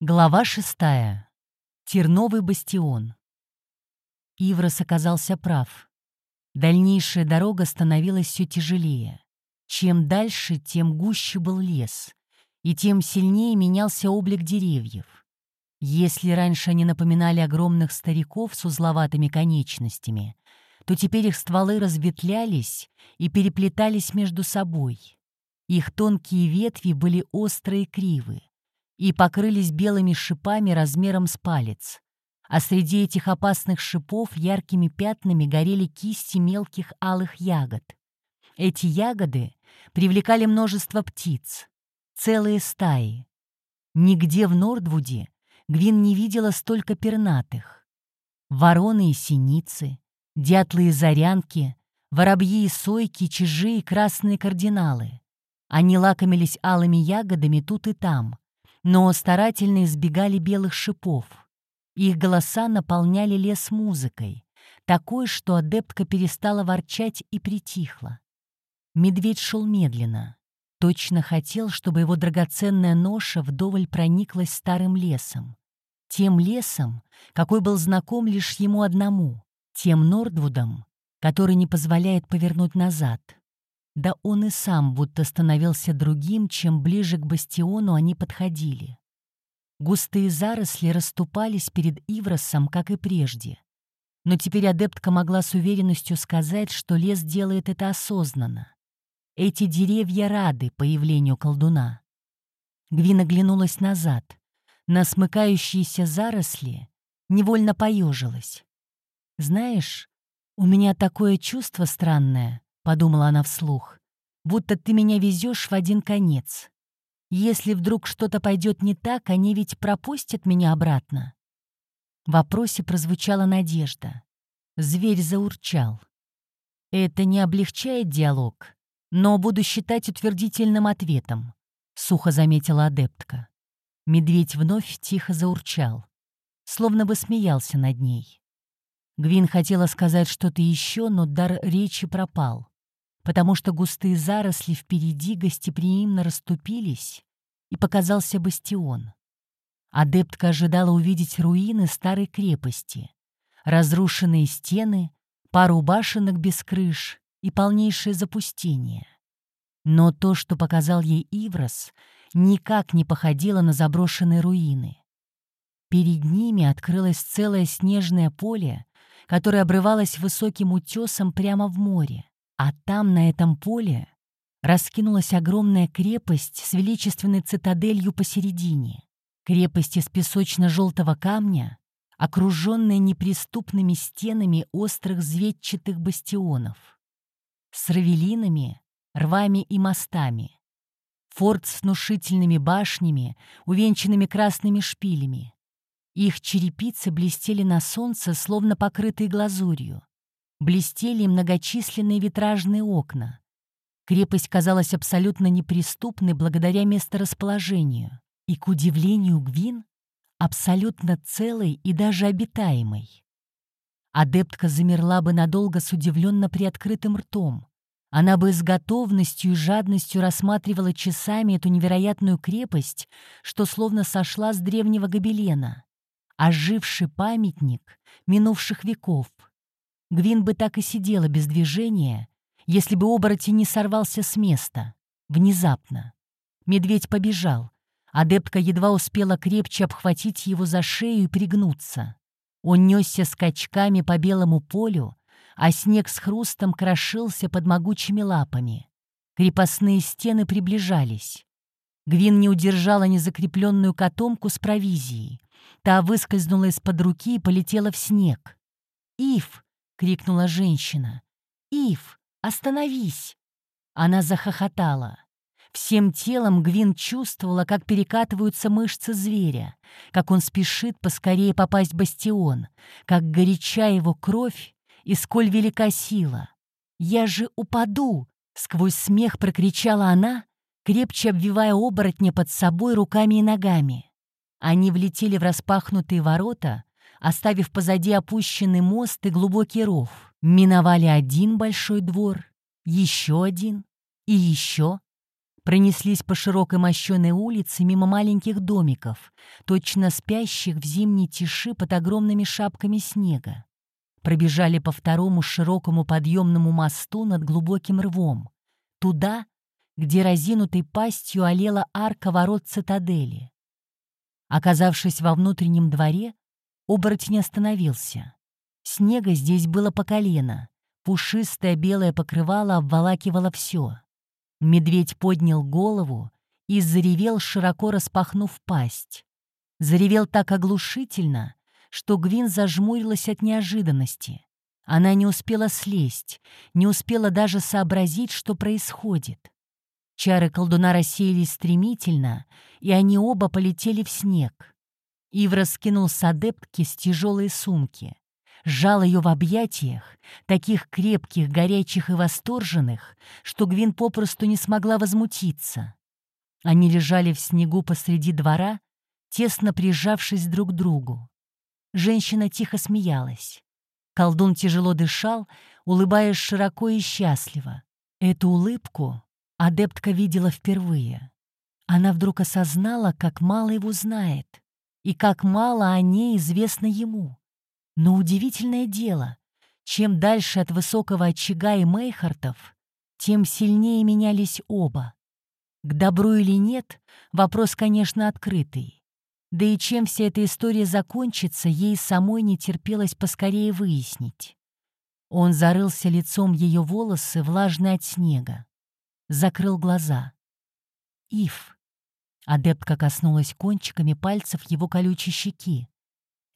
Глава шестая. Терновый бастион. Иврос оказался прав. Дальнейшая дорога становилась все тяжелее. Чем дальше, тем гуще был лес, и тем сильнее менялся облик деревьев. Если раньше они напоминали огромных стариков с узловатыми конечностями, то теперь их стволы разветвлялись и переплетались между собой. Их тонкие ветви были острые и кривые и покрылись белыми шипами размером с палец. А среди этих опасных шипов яркими пятнами горели кисти мелких алых ягод. Эти ягоды привлекали множество птиц, целые стаи. Нигде в Нордвуде Гвин не видела столько пернатых. Вороны и синицы, дятлы и зарянки, воробьи и сойки, чижи и красные кардиналы. Они лакомились алыми ягодами тут и там, но старательно избегали белых шипов. Их голоса наполняли лес музыкой, такой, что адептка перестала ворчать и притихла. Медведь шел медленно. Точно хотел, чтобы его драгоценная ноша вдоволь прониклась старым лесом. Тем лесом, какой был знаком лишь ему одному, тем Нордвудом, который не позволяет повернуть назад. Да он и сам будто становился другим, чем ближе к бастиону они подходили. Густые заросли расступались перед Ивросом, как и прежде. Но теперь адептка могла с уверенностью сказать, что лес делает это осознанно. Эти деревья рады появлению колдуна. Гвин оглянулась назад. На смыкающиеся заросли невольно поежилась. «Знаешь, у меня такое чувство странное», подумала она вслух, будто ты меня везешь в один конец. Если вдруг что-то пойдет не так, они ведь пропустят меня обратно. В вопросе прозвучала надежда. Зверь заурчал. Это не облегчает диалог, но буду считать утвердительным ответом, сухо заметила адептка. Медведь вновь тихо заурчал, словно бы смеялся над ней. Гвин хотела сказать что-то еще, но дар речи пропал потому что густые заросли впереди гостеприимно расступились, и показался бастион. Адептка ожидала увидеть руины старой крепости, разрушенные стены, пару башенок без крыш и полнейшее запустение. Но то, что показал ей Иврос, никак не походило на заброшенные руины. Перед ними открылось целое снежное поле, которое обрывалось высоким утесом прямо в море. А там, на этом поле, раскинулась огромная крепость с величественной цитаделью посередине. Крепость из песочно-желтого камня, окруженная неприступными стенами острых зветчатых бастионов. С равелинами, рвами и мостами. Форт с внушительными башнями, увенчанными красными шпилями. Их черепицы блестели на солнце, словно покрытые глазурью блестели многочисленные витражные окна. Крепость казалась абсолютно неприступной благодаря месторасположению и, к удивлению Гвин, абсолютно целой и даже обитаемой. Адептка замерла бы надолго с удивленно приоткрытым ртом. Она бы с готовностью и жадностью рассматривала часами эту невероятную крепость, что словно сошла с древнего гобелена. Оживший памятник минувших веков — Гвин бы так и сидела без движения, если бы оборотень не сорвался с места. Внезапно. Медведь побежал. Адептка едва успела крепче обхватить его за шею и пригнуться. Он несся скачками по белому полю, а снег с хрустом крошился под могучими лапами. Крепостные стены приближались. Гвин не удержала незакрепленную котомку с провизией. Та выскользнула из-под руки и полетела в снег. «Ив!» — крикнула женщина. «Ив, остановись!» Она захохотала. Всем телом Гвин чувствовала, как перекатываются мышцы зверя, как он спешит поскорее попасть в бастион, как горяча его кровь и сколь велика сила. «Я же упаду!» — сквозь смех прокричала она, крепче обвивая оборотня под собой руками и ногами. Они влетели в распахнутые ворота, оставив позади опущенный мост и глубокий ров. Миновали один большой двор, еще один и еще. Пронеслись по широкой мощеной улице мимо маленьких домиков, точно спящих в зимней тиши под огромными шапками снега. Пробежали по второму широкому подъемному мосту над глубоким рвом, туда, где разинутой пастью олела арка ворот цитадели. Оказавшись во внутреннем дворе, оборотень остановился. Снега здесь было по колено, пушистое белое покрывало обволакивало все. Медведь поднял голову и заревел, широко распахнув пасть. Заревел так оглушительно, что Гвин зажмурилась от неожиданности. Она не успела слезть, не успела даже сообразить, что происходит. Чары колдуна рассеялись стремительно, и они оба полетели в снег. Ивра скинул с адептки с тяжелой сумки, сжал ее в объятиях, таких крепких, горячих и восторженных, что Гвин попросту не смогла возмутиться. Они лежали в снегу посреди двора, тесно прижавшись друг к другу. Женщина тихо смеялась. Колдун тяжело дышал, улыбаясь широко и счастливо. Эту улыбку Адептка видела впервые. Она вдруг осознала, как мало его знает, и как мало о ней известно ему. Но удивительное дело, чем дальше от высокого очага и Мейхартов, тем сильнее менялись оба. К добру или нет, вопрос, конечно, открытый. Да и чем вся эта история закончится, ей самой не терпелось поскорее выяснить. Он зарылся лицом ее волосы, влажные от снега закрыл глаза. «Ив!» Адептка коснулась кончиками пальцев его колючей щеки.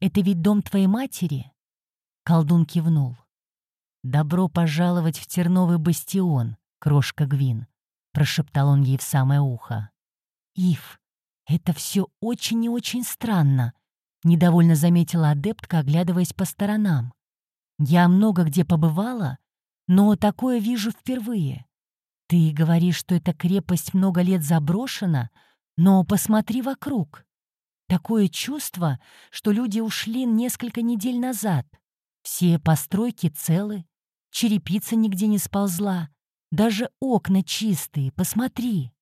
«Это ведь дом твоей матери?» Колдун кивнул. «Добро пожаловать в Терновый бастион, крошка Гвин», — прошептал он ей в самое ухо. «Ив, это все очень и очень странно», — недовольно заметила адептка, оглядываясь по сторонам. «Я много где побывала, но такое вижу впервые. «Ты говоришь, что эта крепость много лет заброшена, но посмотри вокруг. Такое чувство, что люди ушли несколько недель назад. Все постройки целы, черепица нигде не сползла, даже окна чистые, посмотри».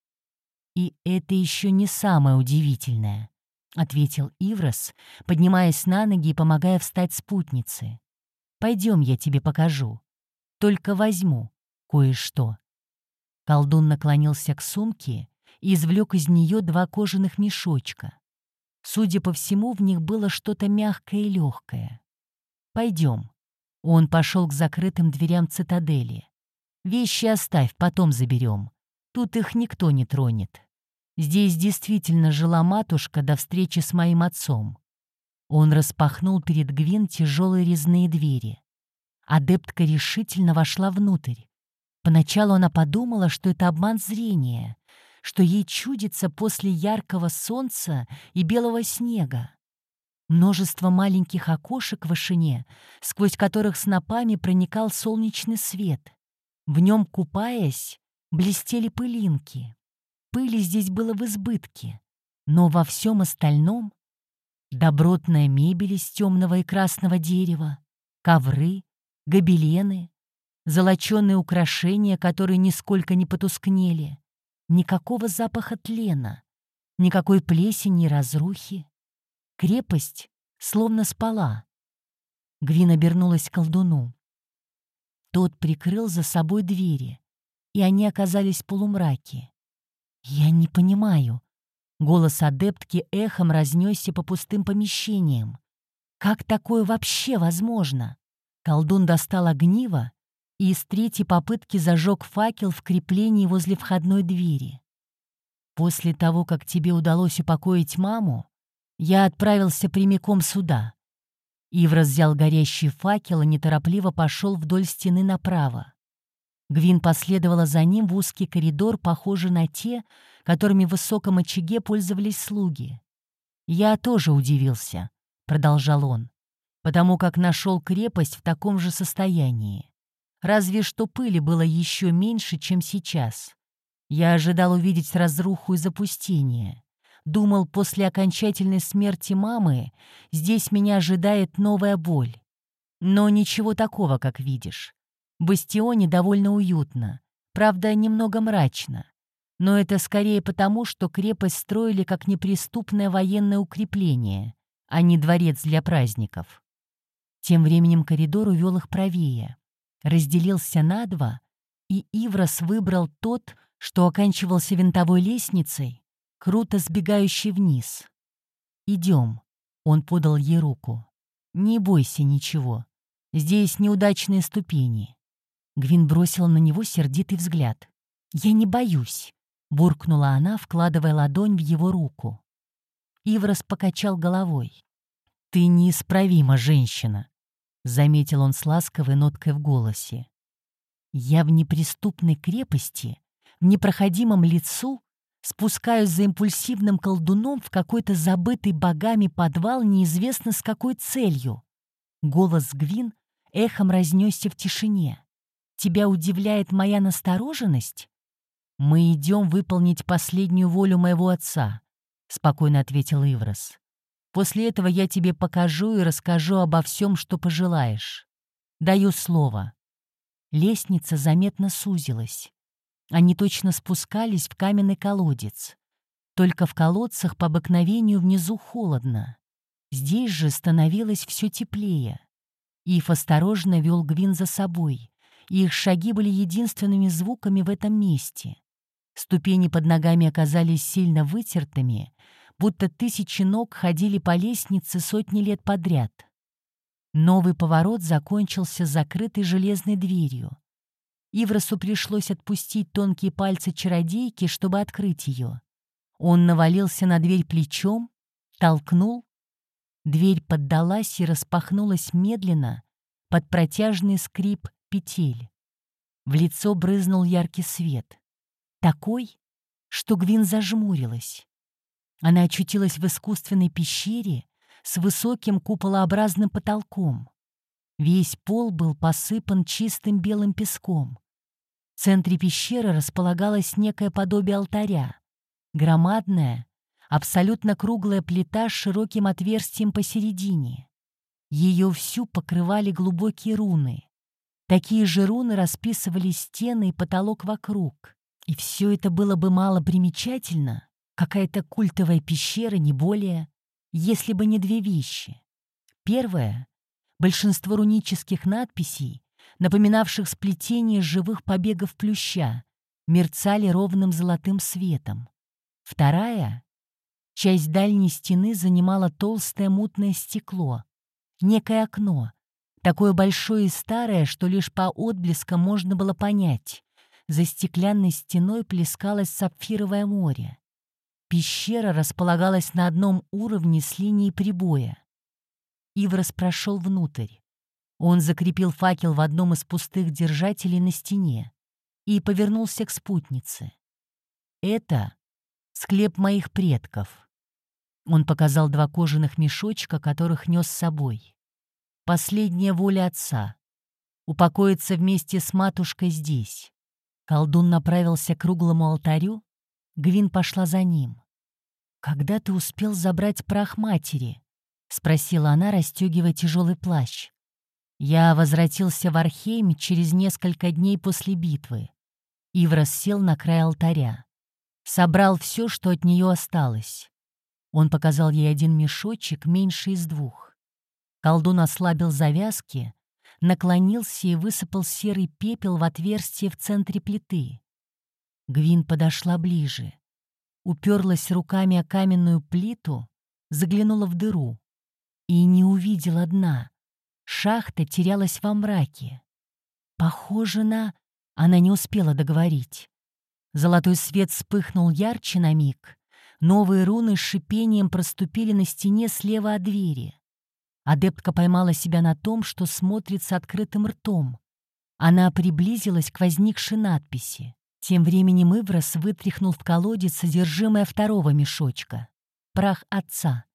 «И это еще не самое удивительное», — ответил Иврос, поднимаясь на ноги и помогая встать спутнице. «Пойдем, я тебе покажу. Только возьму кое-что». Колдун наклонился к сумке и извлек из нее два кожаных мешочка. Судя по всему, в них было что-то мягкое и легкое. «Пойдем». Он пошел к закрытым дверям цитадели. «Вещи оставь, потом заберем. Тут их никто не тронет. Здесь действительно жила матушка до встречи с моим отцом». Он распахнул перед Гвин тяжелые резные двери. Адептка решительно вошла внутрь. Поначалу она подумала, что это обман зрения, что ей чудится после яркого солнца и белого снега. Множество маленьких окошек в вышине, сквозь которых снопами проникал солнечный свет. В нем, купаясь, блестели пылинки. Пыли здесь было в избытке, но во всем остальном — добротная мебель из темного и красного дерева, ковры, гобелены, золоченые украшения, которые нисколько не потускнели, никакого запаха тлена, никакой плесени и разрухи. Крепость словно спала. Гвин обернулась к колдуну. Тот прикрыл за собой двери, и они оказались в полумраке. «Я не понимаю». Голос адептки эхом разнесся по пустым помещениям. «Как такое вообще возможно?» Колдун достал огниво и с третьей попытки зажег факел в креплении возле входной двери. После того, как тебе удалось упокоить маму, я отправился прямиком сюда. Ивра взял горящий факел и неторопливо пошел вдоль стены направо. Гвин последовала за ним в узкий коридор, похожий на те, которыми в высоком очаге пользовались слуги. «Я тоже удивился», — продолжал он, «потому как нашел крепость в таком же состоянии. Разве что пыли было еще меньше, чем сейчас. Я ожидал увидеть разруху и запустение. Думал, после окончательной смерти мамы здесь меня ожидает новая боль. Но ничего такого, как видишь. В бастионе довольно уютно, правда, немного мрачно. Но это скорее потому, что крепость строили как неприступное военное укрепление, а не дворец для праздников. Тем временем коридор увел их правее, разделился на два, и Иврос выбрал тот, что оканчивался винтовой лестницей, круто сбегающей вниз. «Идем», — он подал ей руку. «Не бойся ничего. Здесь неудачные ступени». Гвин бросила на него сердитый взгляд. «Я не боюсь», — буркнула она, вкладывая ладонь в его руку. Иврос покачал головой. «Ты неисправима женщина», — заметил он с ласковой ноткой в голосе. «Я в неприступной крепости, в непроходимом лицу, спускаюсь за импульсивным колдуном в какой-то забытый богами подвал неизвестно с какой целью». Голос Гвин эхом разнесся в тишине. «Тебя удивляет моя настороженность?» «Мы идем выполнить последнюю волю моего отца», — спокойно ответил Иврос. После этого я тебе покажу и расскажу обо всем, что пожелаешь. Даю слово». Лестница заметно сузилась. Они точно спускались в каменный колодец. Только в колодцах по обыкновению внизу холодно. Здесь же становилось все теплее. Ив осторожно вел Гвин за собой, их шаги были единственными звуками в этом месте. Ступени под ногами оказались сильно вытертыми, будто тысячи ног ходили по лестнице сотни лет подряд. Новый поворот закончился закрытой железной дверью. Ивросу пришлось отпустить тонкие пальцы чародейки, чтобы открыть ее. Он навалился на дверь плечом, толкнул. Дверь поддалась и распахнулась медленно под протяжный скрип петель. В лицо брызнул яркий свет. Такой, что Гвин зажмурилась. Она очутилась в искусственной пещере с высоким куполообразным потолком. Весь пол был посыпан чистым белым песком. В центре пещеры располагалось некое подобие алтаря. Громадная, абсолютно круглая плита с широким отверстием посередине. Ее всю покрывали глубокие руны. Такие же руны расписывали стены и потолок вокруг. И все это было бы мало примечательно, Какая-то культовая пещера, не более, если бы не две вещи. Первое — большинство рунических надписей, напоминавших сплетение живых побегов плюща, мерцали ровным золотым светом. Вторая — часть дальней стены занимала толстое мутное стекло, некое окно, такое большое и старое, что лишь по отблескам можно было понять. За стеклянной стеной плескалось сапфировое море. Пещера располагалась на одном уровне с линией прибоя. Иврос прошел внутрь. Он закрепил факел в одном из пустых держателей на стене и повернулся к спутнице. «Это склеп моих предков». Он показал два кожаных мешочка, которых нес с собой. «Последняя воля отца. Упокоиться вместе с матушкой здесь». Колдун направился к круглому алтарю, Гвин пошла за ним. «Когда ты успел забрать прах матери?» — спросила она, расстегивая тяжелый плащ. «Я возвратился в Архейм через несколько дней после битвы». Иврос сел на край алтаря. Собрал все, что от нее осталось. Он показал ей один мешочек, меньше из двух. Колдун ослабил завязки, наклонился и высыпал серый пепел в отверстие в центре плиты. Гвин подошла ближе. Уперлась руками о каменную плиту, заглянула в дыру. И не увидела дна. Шахта терялась во мраке. Похоже на... Она не успела договорить. Золотой свет вспыхнул ярче на миг. Новые руны с шипением проступили на стене слева от двери. Адептка поймала себя на том, что смотрит с открытым ртом. Она приблизилась к возникшей надписи. Тем временем Иврос вытряхнул в колодец содержимое второго мешочка. Прах отца.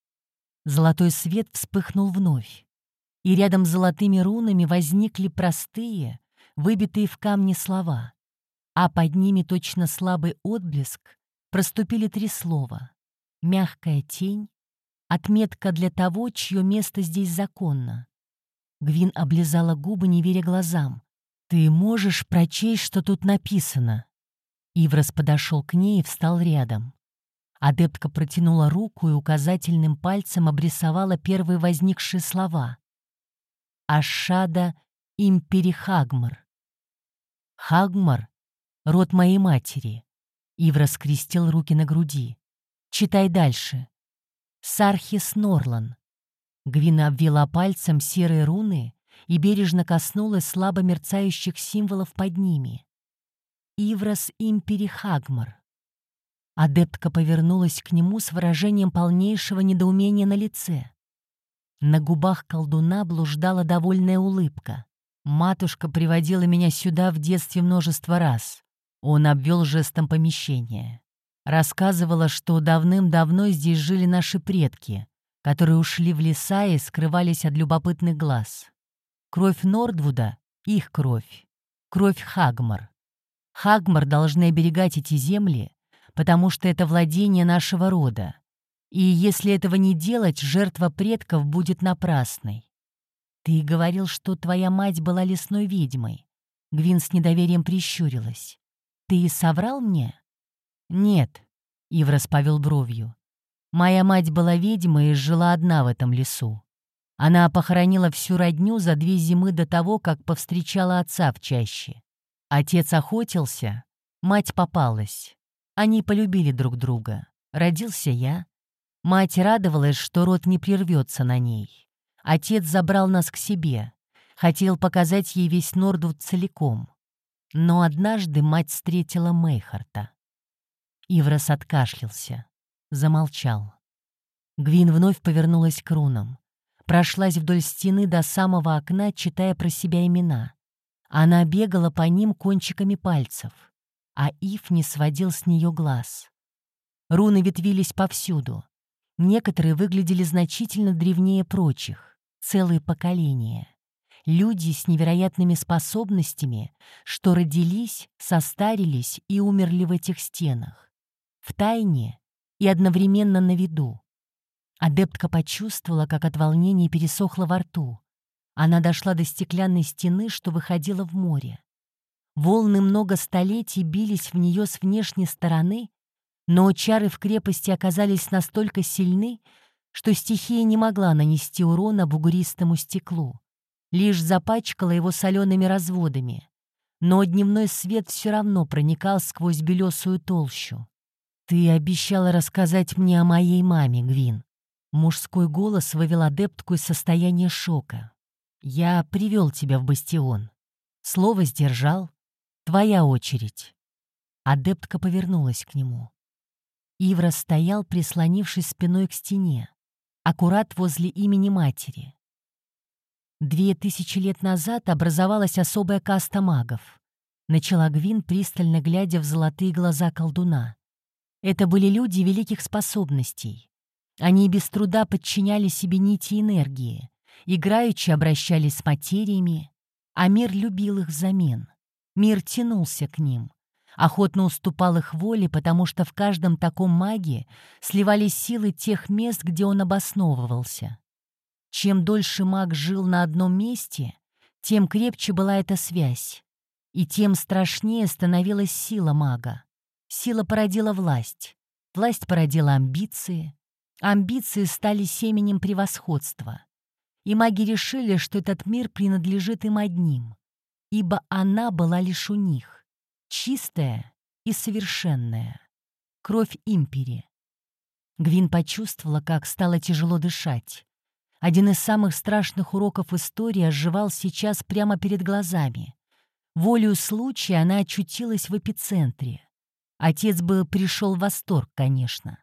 Золотой свет вспыхнул вновь. И рядом с золотыми рунами возникли простые, выбитые в камне слова. А под ними точно слабый отблеск проступили три слова. Мягкая тень, отметка для того, чье место здесь законно. Гвин облизала губы, не веря глазам. «Ты можешь прочесть, что тут написано?» Иврос подошел к ней и встал рядом. Адептка протянула руку и указательным пальцем обрисовала первые возникшие слова. «Ашада империхагмар». «Хагмар — род моей матери». Ивра скрестил руки на груди. «Читай дальше». «Сархис Норлан». Гвина обвела пальцем серые руны и бережно коснулась слабо мерцающих символов под ними. «Иврос империхагмар». Адептка повернулась к нему с выражением полнейшего недоумения на лице. На губах колдуна блуждала довольная улыбка. «Матушка приводила меня сюда в детстве множество раз». Он обвел жестом помещение. Рассказывала, что давным-давно здесь жили наши предки, которые ушли в леса и скрывались от любопытных глаз. Кровь Нордвуда — их кровь. Кровь Хагмар. Хагмар должны оберегать эти земли, потому что это владение нашего рода. И если этого не делать, жертва предков будет напрасной. Ты говорил, что твоя мать была лесной ведьмой. Гвин с недоверием прищурилась. Ты соврал мне? Нет, Иврос повел бровью. Моя мать была ведьмой и жила одна в этом лесу. Она похоронила всю родню за две зимы до того, как повстречала отца в чаще. Отец охотился, мать попалась. Они полюбили друг друга. Родился я. Мать радовалась, что род не прервется на ней. Отец забрал нас к себе. Хотел показать ей весь Нордвуд целиком. Но однажды мать встретила Мейхарта. Иврос откашлялся. Замолчал. Гвин вновь повернулась к рунам. Прошлась вдоль стены до самого окна, читая про себя имена. Она бегала по ним кончиками пальцев а Ив не сводил с нее глаз. Руны ветвились повсюду. Некоторые выглядели значительно древнее прочих, целые поколения. Люди с невероятными способностями, что родились, состарились и умерли в этих стенах. В тайне и одновременно на виду. Адептка почувствовала, как от волнения пересохло во рту. Она дошла до стеклянной стены, что выходила в море. Волны много столетий бились в нее с внешней стороны, но чары в крепости оказались настолько сильны, что стихия не могла нанести урона бугуристому стеклу, лишь запачкала его солеными разводами. Но дневной свет все равно проникал сквозь белесую толщу. «Ты обещала рассказать мне о моей маме, Гвин». Мужской голос вывел адептку из состояния шока. «Я привел тебя в бастион. Слово сдержал, Твоя очередь». Адептка повернулась к нему. Ивра стоял, прислонившись спиной к стене, аккурат возле имени матери. Две тысячи лет назад образовалась особая каста магов. Начала Гвин, пристально глядя в золотые глаза колдуна. Это были люди великих способностей. Они без труда подчиняли себе нити энергии, играючи обращались с материями, а мир любил их взамен. Мир тянулся к ним, охотно уступал их воле, потому что в каждом таком маге сливались силы тех мест, где он обосновывался. Чем дольше маг жил на одном месте, тем крепче была эта связь, и тем страшнее становилась сила мага. Сила породила власть, власть породила амбиции, амбиции стали семенем превосходства. И маги решили, что этот мир принадлежит им одним ибо она была лишь у них, чистая и совершенная. Кровь импери. Гвин почувствовала, как стало тяжело дышать. Один из самых страшных уроков истории оживал сейчас прямо перед глазами. Волею случая она очутилась в эпицентре. Отец бы пришел в восторг, конечно.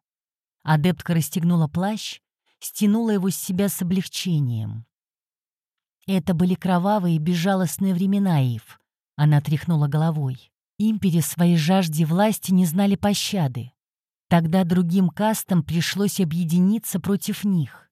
Адептка расстегнула плащ, стянула его с себя с облегчением. Это были кровавые и безжалостные времена, Ив. Она тряхнула головой. Импери своей жажде власти не знали пощады. Тогда другим кастам пришлось объединиться против них.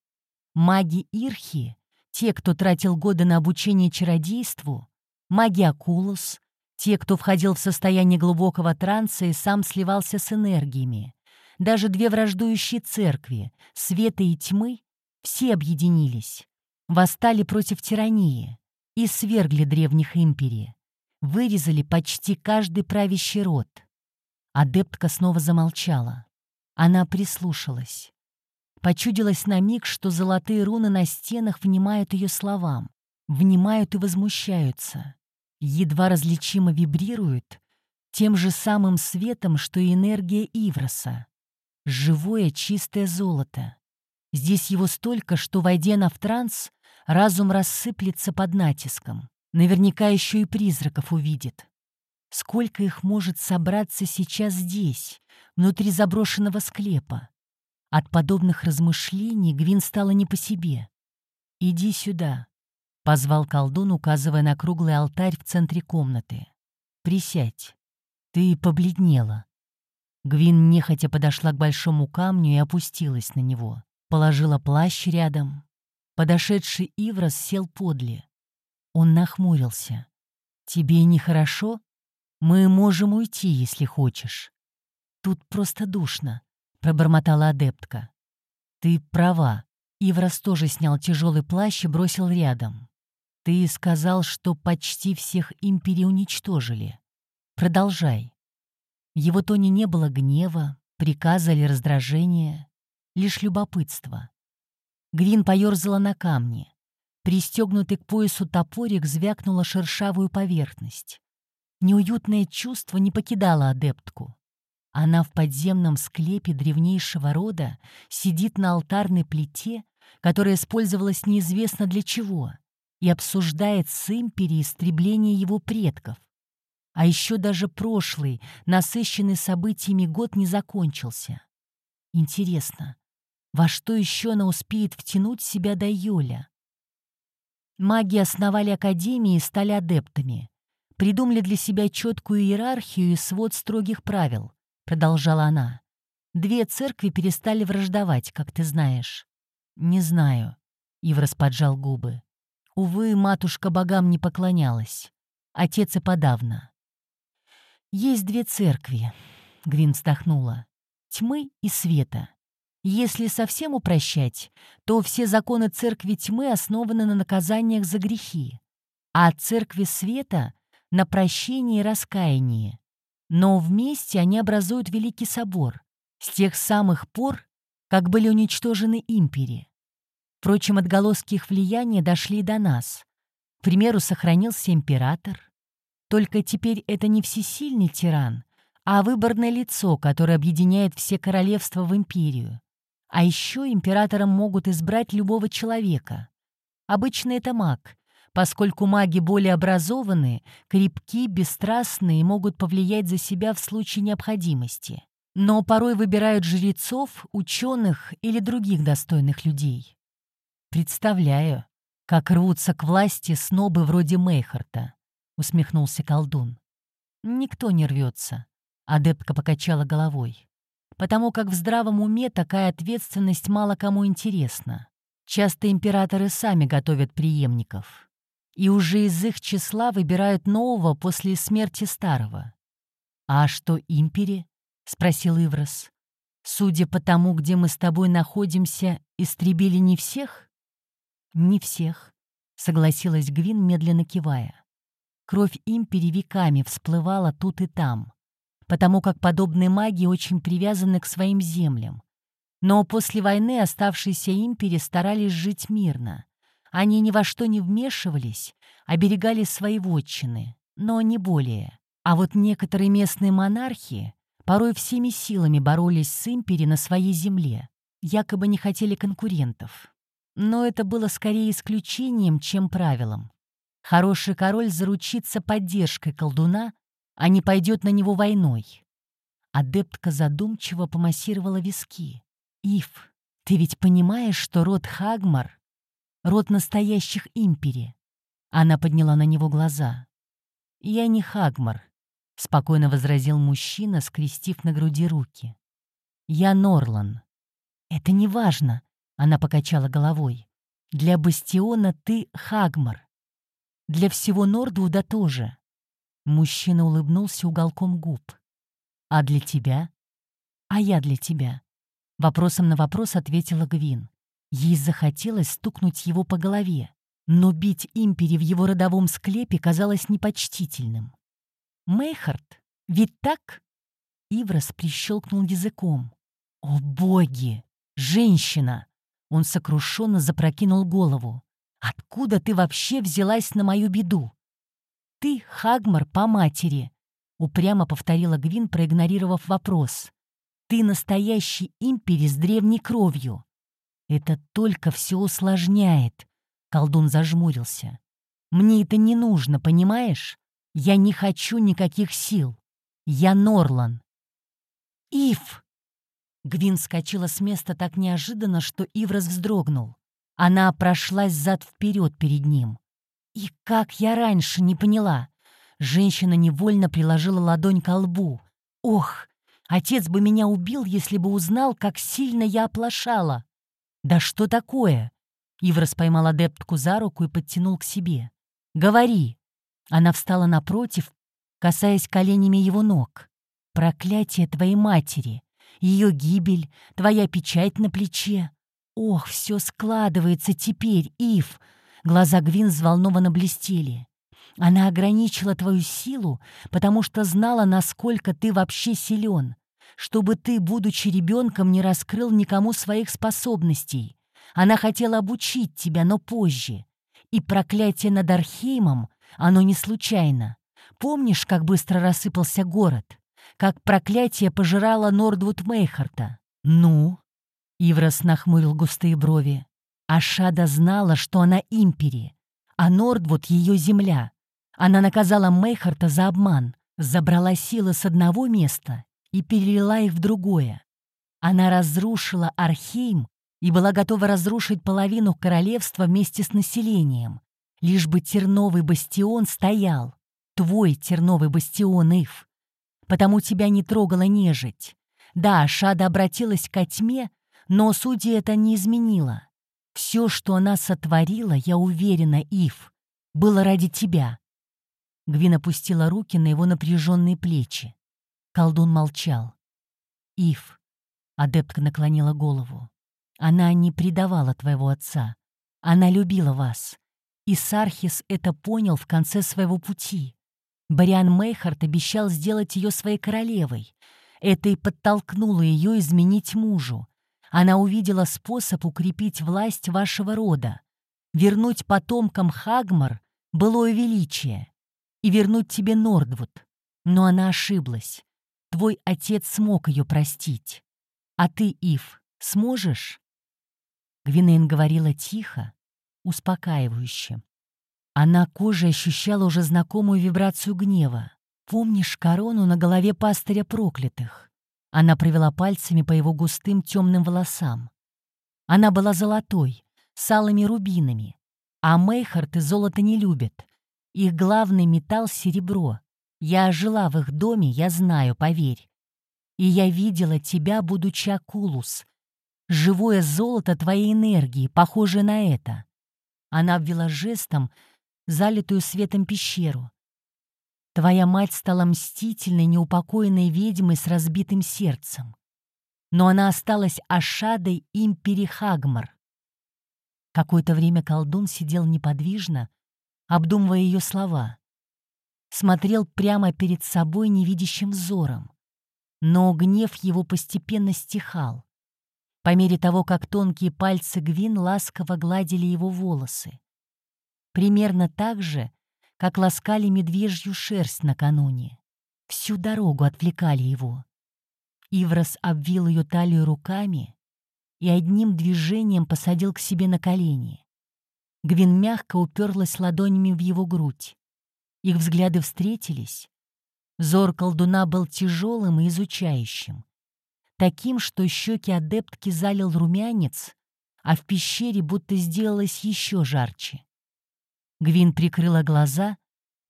Маги Ирхи, те, кто тратил годы на обучение чародейству, маги Акулус, те, кто входил в состояние глубокого транса и сам сливался с энергиями, даже две враждующие церкви, света и тьмы, все объединились восстали против тирании и свергли древних империй, вырезали почти каждый правящий род. Адептка снова замолчала. Она прислушалась. Почудилось на миг, что золотые руны на стенах внимают ее словам, внимают и возмущаются. Едва различимо вибрируют тем же самым светом, что и энергия Ивроса. Живое чистое золото. Здесь его столько, что, войдя на в транс, разум рассыплется под натиском. Наверняка еще и призраков увидит. Сколько их может собраться сейчас здесь, внутри заброшенного склепа? От подобных размышлений Гвин стала не по себе. «Иди сюда», — позвал колдун, указывая на круглый алтарь в центре комнаты. «Присядь. Ты побледнела». Гвин нехотя подошла к большому камню и опустилась на него. Положила плащ рядом. Подошедший Иврос сел подле. Он нахмурился. «Тебе нехорошо? Мы можем уйти, если хочешь». «Тут просто душно», — пробормотала адептка. «Ты права». Иврос тоже снял тяжелый плащ и бросил рядом. «Ты сказал, что почти всех империй уничтожили. Продолжай». В его тоне не было гнева, приказа или раздражения, лишь любопытство. Гвин поерзала на камне. Пристегнутый к поясу топорик звякнула шершавую поверхность. Неуютное чувство не покидало адептку. Она в подземном склепе древнейшего рода сидит на алтарной плите, которая использовалась неизвестно для чего, и обсуждает с империей истребление его предков. А еще даже прошлый, насыщенный событиями год не закончился. Интересно, во что еще она успеет втянуть себя до Йоля? Маги основали академии и стали адептами. Придумали для себя четкую иерархию и свод строгих правил — продолжала она. «Две церкви перестали враждовать, как ты знаешь». «Не знаю», — Иврос поджал губы. «Увы, матушка богам не поклонялась. Отец и подавно». «Есть две церкви», — Гвин вздохнула. «Тьмы и света. Если совсем упрощать, то все законы церкви тьмы основаны на наказаниях за грехи, а церкви света — на прощении и раскаянии. Но вместе они образуют Великий Собор с тех самых пор, как были уничтожены империи. Впрочем, отголоски их влияния дошли и до нас. К примеру, сохранился император. Только теперь это не всесильный тиран, а выборное лицо, которое объединяет все королевства в империю. А еще императором могут избрать любого человека. Обычно это маг, поскольку маги более образованные, крепки, бесстрастные и могут повлиять за себя в случае необходимости. Но порой выбирают жрецов, ученых или других достойных людей. «Представляю, как рвутся к власти снобы вроде Мейхарта», — усмехнулся колдун. «Никто не рвется», — адептка покачала головой. «Потому как в здравом уме такая ответственность мало кому интересна. Часто императоры сами готовят преемников и уже из их числа выбирают нового после смерти старого. «А что импери?» — спросил Иврос. «Судя по тому, где мы с тобой находимся, истребили не всех?» «Не всех», — согласилась Гвин, медленно кивая. Кровь импери веками всплывала тут и там, потому как подобные маги очень привязаны к своим землям. Но после войны оставшиеся импери старались жить мирно — они ни во что не вмешивались, оберегали свои вотчины, но не более. А вот некоторые местные монархи порой всеми силами боролись с империей на своей земле, якобы не хотели конкурентов. Но это было скорее исключением, чем правилом. Хороший король заручится поддержкой колдуна, а не пойдет на него войной. Адептка задумчиво помассировала виски. «Ив, ты ведь понимаешь, что род Хагмар род настоящих импери. Она подняла на него глаза. «Я не Хагмар», — спокойно возразил мужчина, скрестив на груди руки. «Я Норлан». «Это не важно», — она покачала головой. «Для Бастиона ты Хагмар. Для всего Нордвуда тоже». Мужчина улыбнулся уголком губ. «А для тебя?» «А я для тебя», — вопросом на вопрос ответила Гвин. Ей захотелось стукнуть его по голове, но бить импери в его родовом склепе казалось непочтительным. «Мейхард, ведь так?» Иврос прищелкнул языком. «О, боги! Женщина!» Он сокрушенно запрокинул голову. «Откуда ты вообще взялась на мою беду?» «Ты Хагмар по матери», — упрямо повторила Гвин, проигнорировав вопрос. «Ты настоящий импери с древней кровью». «Это только все усложняет», — колдун зажмурился. «Мне это не нужно, понимаешь? Я не хочу никаких сил. Я Норлан». «Ив!» Гвин скочила с места так неожиданно, что Иврос вздрогнул. Она прошлась зад-вперед перед ним. И как я раньше не поняла. Женщина невольно приложила ладонь к лбу. Ох, отец бы меня убил, если бы узнал, как сильно я оплошала. Да что такое? Иврос поймал адептку за руку и подтянул к себе. «Говори!» Она встала напротив, касаясь коленями его ног. «Проклятие твоей матери! ее гибель, твоя печать на плече. Ох, все складывается теперь, Ив!» Глаза Гвин взволнованно блестели. «Она ограничила твою силу, потому что знала, насколько ты вообще силен, чтобы ты, будучи ребенком, не раскрыл никому своих способностей. Она хотела обучить тебя, но позже. И проклятие над Археймом, оно не случайно. Помнишь, как быстро рассыпался город? как проклятие пожирало Нордвуд Мейхарта. «Ну?» — Иврос нахмурил густые брови. Ашада знала, что она импери, а Нордвуд — ее земля. Она наказала Мейхарта за обман, забрала силы с одного места и перелила их в другое. Она разрушила Архейм и была готова разрушить половину королевства вместе с населением, лишь бы терновый бастион стоял. Твой терновый бастион, Ив потому тебя не трогала нежить. Да, Шада обратилась ко тьме, но судьи это не изменило. Все, что она сотворила, я уверена, Ив, было ради тебя. Гвин опустила руки на его напряженные плечи. Колдун молчал. Ив, адептка наклонила голову. Она не предавала твоего отца. Она любила вас. И Сархис это понял в конце своего пути. Бариан Мейхард обещал сделать ее своей королевой. Это и подтолкнуло ее изменить мужу. Она увидела способ укрепить власть вашего рода, вернуть потомкам Хагмар былое величие и вернуть тебе Нордвуд. Но она ошиблась. Твой отец смог ее простить. А ты, Ив, сможешь?» Гвинейн говорила тихо, успокаивающе. Она кожей ощущала уже знакомую вибрацию гнева. «Помнишь корону на голове пастыря проклятых?» Она провела пальцами по его густым темным волосам. Она была золотой, с алыми рубинами. А Мейхарты золото не любят. Их главный металл — серебро. Я жила в их доме, я знаю, поверь. И я видела тебя, будучи Акулус. Живое золото твоей энергии, похожее на это. Она обвела жестом залитую светом пещеру. Твоя мать стала мстительной, неупокоенной ведьмой с разбитым сердцем. Но она осталась Ашадой Импери Хагмар. Какое-то время колдун сидел неподвижно, обдумывая ее слова. Смотрел прямо перед собой невидящим взором. Но гнев его постепенно стихал, по мере того, как тонкие пальцы Гвин ласково гладили его волосы. Примерно так же, как ласкали медвежью шерсть накануне. Всю дорогу отвлекали его. Иврос обвил ее талию руками и одним движением посадил к себе на колени. Гвин мягко уперлась ладонями в его грудь. Их взгляды встретились. Взор колдуна был тяжелым и изучающим. Таким, что щеки адептки залил румянец, а в пещере будто сделалось еще жарче. Гвин прикрыла глаза,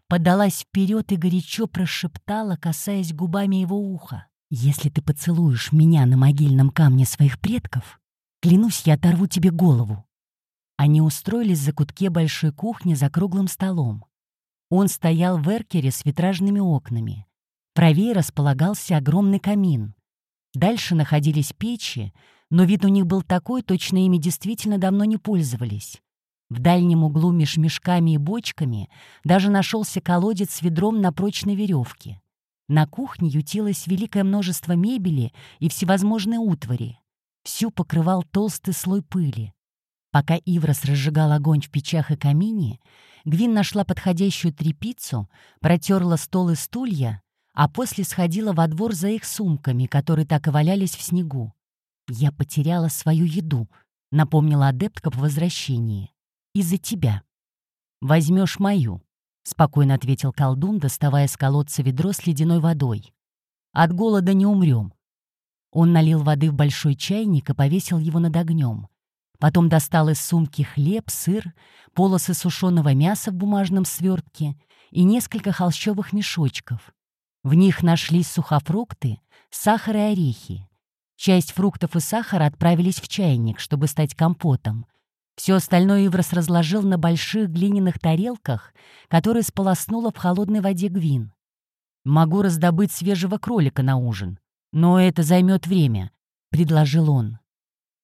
подалась вперед и горячо прошептала, касаясь губами его уха. «Если ты поцелуешь меня на могильном камне своих предков, клянусь, я оторву тебе голову». Они устроились за кутке большой кухни за круглым столом. Он стоял в эркере с витражными окнами. Правее располагался огромный камин. Дальше находились печи, но вид у них был такой, точно ими действительно давно не пользовались. В дальнем углу меж мешками и бочками даже нашелся колодец с ведром на прочной веревке. На кухне ютилось великое множество мебели и всевозможной утвари. Всю покрывал толстый слой пыли. Пока Иврос разжигал огонь в печах и камине, Гвин нашла подходящую трепицу, протерла стол и стулья, а после сходила во двор за их сумками, которые так и валялись в снегу. «Я потеряла свою еду», — напомнила адептка по возвращении. «Из-за тебя». «Возьмешь мою», — спокойно ответил колдун, доставая с колодца ведро с ледяной водой. «От голода не умрем». Он налил воды в большой чайник и повесил его над огнем. Потом достал из сумки хлеб, сыр, полосы сушеного мяса в бумажном свертке и несколько холщовых мешочков. В них нашлись сухофрукты, сахар и орехи. Часть фруктов и сахара отправились в чайник, чтобы стать компотом. Все остальное Иврос разложил на больших глиняных тарелках, которые сполоснула в холодной воде Гвин. «Могу раздобыть свежего кролика на ужин, но это займет время», — предложил он.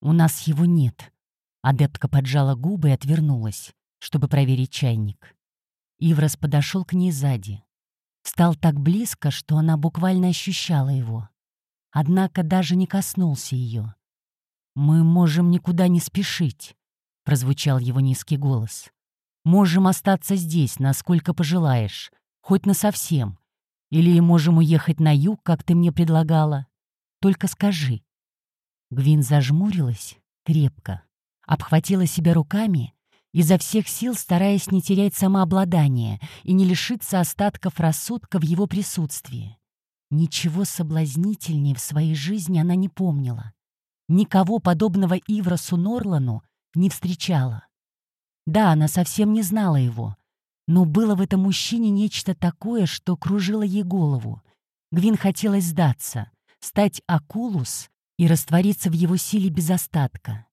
«У нас его нет». Адептка поджала губы и отвернулась, чтобы проверить чайник. Иврос подошел к ней сзади. Стал так близко, что она буквально ощущала его. Однако даже не коснулся ее. «Мы можем никуда не спешить», — прозвучал его низкий голос. «Можем остаться здесь, насколько пожелаешь, хоть насовсем. Или можем уехать на юг, как ты мне предлагала. Только скажи». Гвин зажмурилась крепко, обхватила себя руками изо всех сил стараясь не терять самообладание и не лишиться остатков рассудка в его присутствии. Ничего соблазнительнее в своей жизни она не помнила. Никого подобного Ивросу Норлану не встречала. Да, она совсем не знала его, но было в этом мужчине нечто такое, что кружило ей голову. Гвин хотелось сдаться, стать Акулус и раствориться в его силе без остатка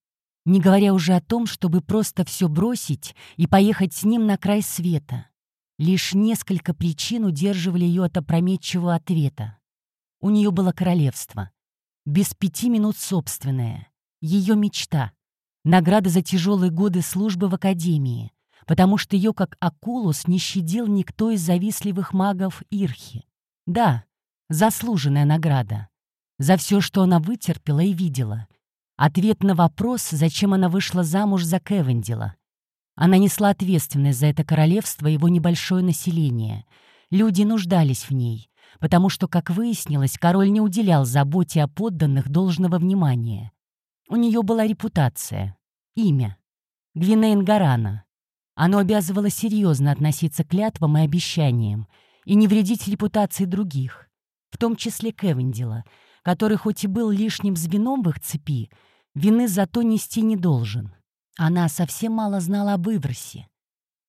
не говоря уже о том, чтобы просто все бросить и поехать с ним на край света. Лишь несколько причин удерживали ее от опрометчивого ответа. У нее было королевство. Без пяти минут собственное. Ее мечта. Награда за тяжелые годы службы в академии, потому что ее, как Акулус, не щадил никто из завистливых магов Ирхи. Да, заслуженная награда. За все, что она вытерпела и видела, Ответ на вопрос, зачем она вышла замуж за Кевендила. Она несла ответственность за это королевство и его небольшое население. Люди нуждались в ней, потому что, как выяснилось, король не уделял заботе о подданных должного внимания. У нее была репутация, имя. Гвинейн Гарана. Оно обязывало серьезно относиться к клятвам и обещаниям и не вредить репутации других, в том числе Кевендила — который хоть и был лишним звеном в их цепи, вины зато нести не должен. Она совсем мало знала об Ивросе.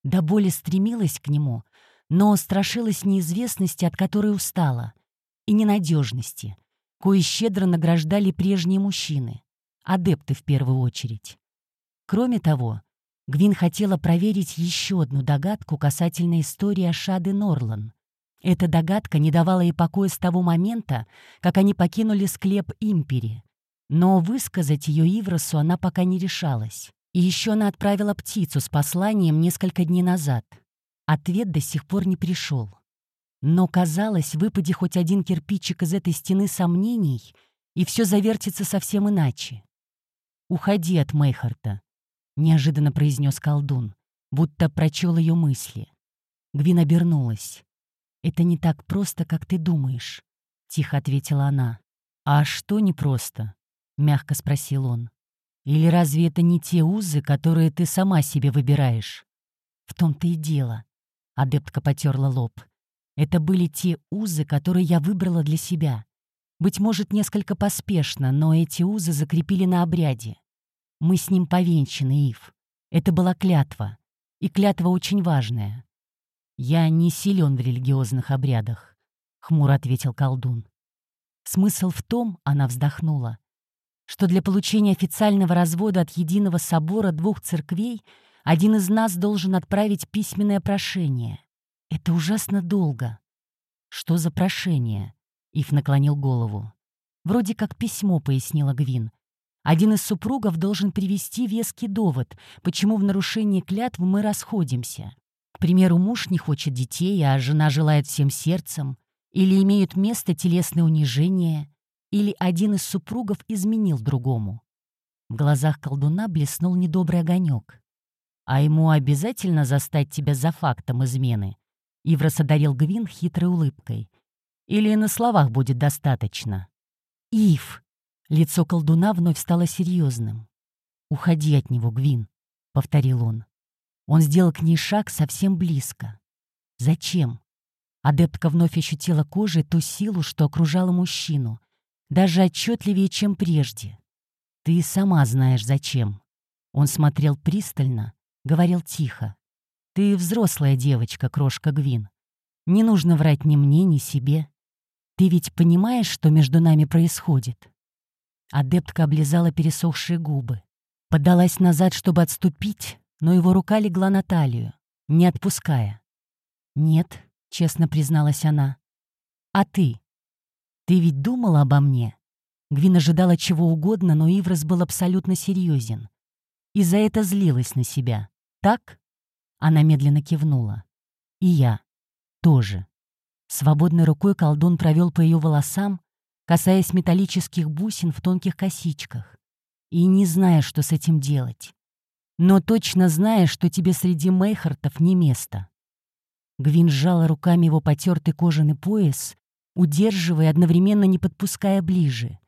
До боли стремилась к нему, но страшилась неизвестности, от которой устала, и ненадежности, кои щедро награждали прежние мужчины, адепты в первую очередь. Кроме того, Гвин хотела проверить еще одну догадку касательно истории Ашады Норлан. Эта догадка не давала ей покоя с того момента, как они покинули склеп Импери. Но высказать ее Ивросу она пока не решалась. И еще она отправила птицу с посланием несколько дней назад. Ответ до сих пор не пришел. Но, казалось, выпади хоть один кирпичик из этой стены сомнений, и все завертится совсем иначе. «Уходи от Мейхарта», — неожиданно произнес колдун, будто прочел ее мысли. Гвин обернулась. «Это не так просто, как ты думаешь», — тихо ответила она. «А что непросто?» — мягко спросил он. «Или разве это не те узы, которые ты сама себе выбираешь?» «В том-то и дело», — адептка потерла лоб. «Это были те узы, которые я выбрала для себя. Быть может, несколько поспешно, но эти узы закрепили на обряде. Мы с ним повенчаны, Ив. Это была клятва. И клятва очень важная. «Я не силен в религиозных обрядах», — хмуро ответил колдун. Смысл в том, она вздохнула, что для получения официального развода от единого собора двух церквей один из нас должен отправить письменное прошение. Это ужасно долго. Что за прошение? Ив наклонил голову. Вроде как письмо, пояснила Гвин. Один из супругов должен привести веский довод, почему в нарушении клятвы мы расходимся. К примеру, муж не хочет детей, а жена желает всем сердцем. Или имеют место телесные унижения, или один из супругов изменил другому. В глазах колдуна блеснул недобрый огонек. А ему обязательно застать тебя за фактом измены. Иврос одарил Гвин хитрой улыбкой. Или на словах будет достаточно. Ив! Лицо колдуна вновь стало серьезным. «Уходи от него, Гвин», — повторил он. Он сделал к ней шаг совсем близко. «Зачем?» Адептка вновь ощутила кожей ту силу, что окружала мужчину, даже отчетливее, чем прежде. «Ты сама знаешь, зачем». Он смотрел пристально, говорил тихо. «Ты взрослая девочка, крошка Гвин. Не нужно врать ни мне, ни себе. Ты ведь понимаешь, что между нами происходит?» Адептка облизала пересохшие губы. Подалась назад, чтобы отступить, но его рука легла на талию, не отпуская. «Нет», — честно призналась она. «А ты? Ты ведь думала обо мне?» Гвин ожидала чего угодно, но Иврос был абсолютно серьезен. И за это злилась на себя. «Так?» Она медленно кивнула. «И я. Тоже». Свободной рукой колдун провел по ее волосам, касаясь металлических бусин в тонких косичках. И не зная, что с этим делать но точно зная, что тебе среди Мейхартов не место. Гвин сжала руками его потертый кожаный пояс, удерживая, одновременно не подпуская ближе.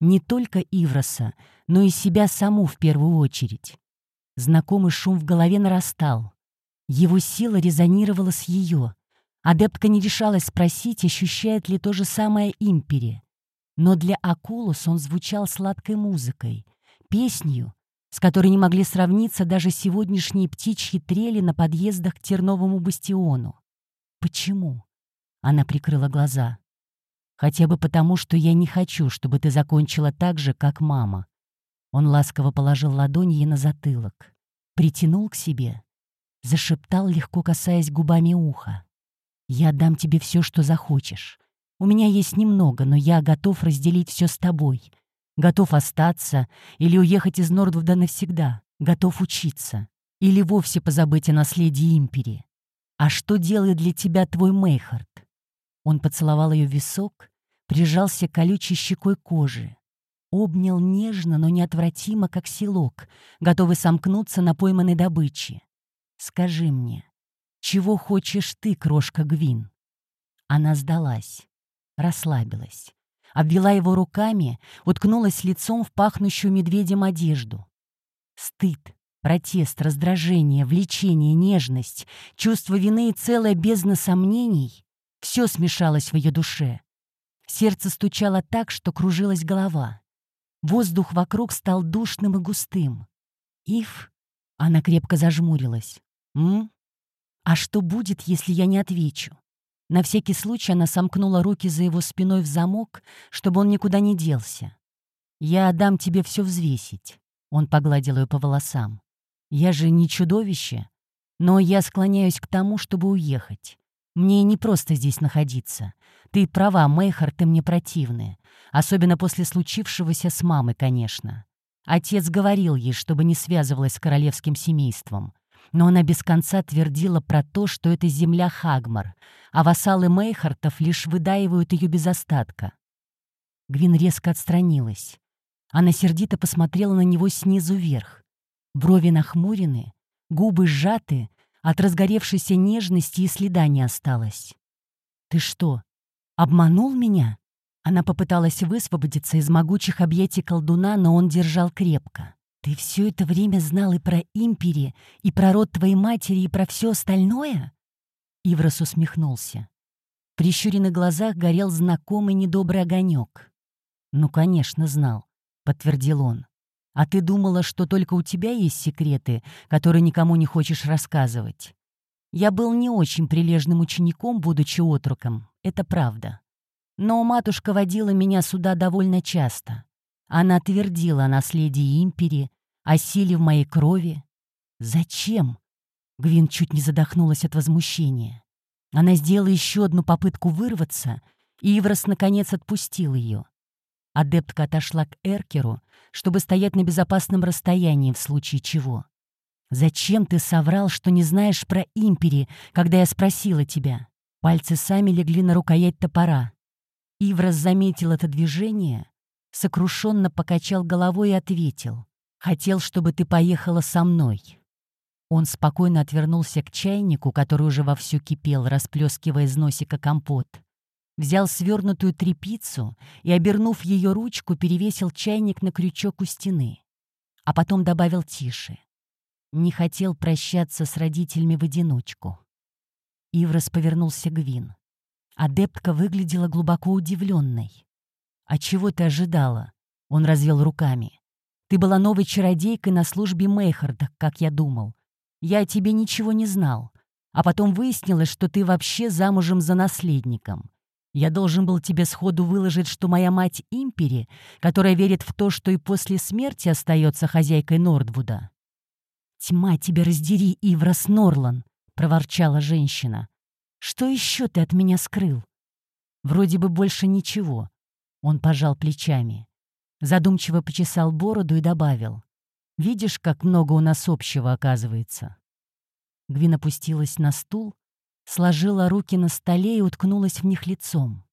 Не только Ивроса, но и себя саму в первую очередь. Знакомый шум в голове нарастал. Его сила резонировала с ее. Адептка не решалась спросить, ощущает ли то же самое Импери. Но для Акулус он звучал сладкой музыкой, песнью, с которой не могли сравниться даже сегодняшние птичьи трели на подъездах к Терновому бастиону. «Почему?» — она прикрыла глаза. «Хотя бы потому, что я не хочу, чтобы ты закончила так же, как мама». Он ласково положил ладонь ей на затылок, притянул к себе, зашептал, легко касаясь губами уха. «Я дам тебе все, что захочешь. У меня есть немного, но я готов разделить все с тобой. Готов остаться или уехать из Нордвуда навсегда. Готов учиться. Или вовсе позабыть о наследии империи. А что делает для тебя твой Мейхард? Он поцеловал ее в висок, прижался колючей щекой кожи. Обнял нежно, но неотвратимо, как селок, готовый сомкнуться на пойманной добыче. «Скажи мне, чего хочешь ты, крошка Гвин?» Она сдалась, расслабилась обвела его руками, уткнулась лицом в пахнущую медведем одежду. Стыд, протест, раздражение, влечение, нежность, чувство вины и целая бездна сомнений — все смешалось в ее душе. Сердце стучало так, что кружилась голова. Воздух вокруг стал душным и густым. «Ив?» — она крепко зажмурилась. «М? А что будет, если я не отвечу? На всякий случай она сомкнула руки за его спиной в замок, чтобы он никуда не делся. «Я дам тебе все взвесить», — он погладил ее по волосам. «Я же не чудовище, но я склоняюсь к тому, чтобы уехать. Мне не просто здесь находиться. Ты права, Мейхар, ты мне противная. Особенно после случившегося с мамой, конечно. Отец говорил ей, чтобы не связывалась с королевским семейством но она без конца твердила про то, что это земля Хагмар, а вассалы Мейхартов лишь выдаивают ее без остатка. Гвин резко отстранилась. Она сердито посмотрела на него снизу вверх. Брови нахмурены, губы сжаты, от разгоревшейся нежности и следа не осталось. «Ты что, обманул меня?» Она попыталась высвободиться из могучих объятий колдуна, но он держал крепко. «Ты все это время знал и про Импери, и про род твоей матери, и про все остальное?» Иврос усмехнулся. В прищуренных глазах горел знакомый недобрый огонек. «Ну, конечно, знал», — подтвердил он. «А ты думала, что только у тебя есть секреты, которые никому не хочешь рассказывать? Я был не очень прилежным учеником, будучи отруком, это правда. Но матушка водила меня сюда довольно часто. Она твердила о наследии империи, о силе в моей крови. Зачем? Гвин чуть не задохнулась от возмущения. Она сделала еще одну попытку вырваться, и Иврос наконец отпустил ее. Адептка отошла к Эркеру, чтобы стоять на безопасном расстоянии в случае чего. «Зачем ты соврал, что не знаешь про Импери, когда я спросила тебя? Пальцы сами легли на рукоять топора. Иврос заметил это движение, сокрушенно покачал головой и ответил. «Хотел, чтобы ты поехала со мной». Он спокойно отвернулся к чайнику, который уже вовсю кипел, расплескивая из носика компот. Взял свернутую трепицу и, обернув ее ручку, перевесил чайник на крючок у стены. А потом добавил тише. Не хотел прощаться с родителями в одиночку. Иврос повернулся к Вин. Адептка выглядела глубоко удивленной. «А чего ты ожидала?» Он развел руками. «Ты была новой чародейкой на службе Мейхарда, как я думал. Я о тебе ничего не знал. А потом выяснилось, что ты вообще замужем за наследником. Я должен был тебе сходу выложить, что моя мать Импери, которая верит в то, что и после смерти остается хозяйкой Нордвуда. «Тьма тебе раздери, Иврос Норлан!» — проворчала женщина. «Что еще ты от меня скрыл?» «Вроде бы больше ничего». Он пожал плечами. Задумчиво почесал бороду и добавил. Видишь, как много у нас общего оказывается?» Гвин опустилась на стул, сложила руки на столе и уткнулась в них лицом.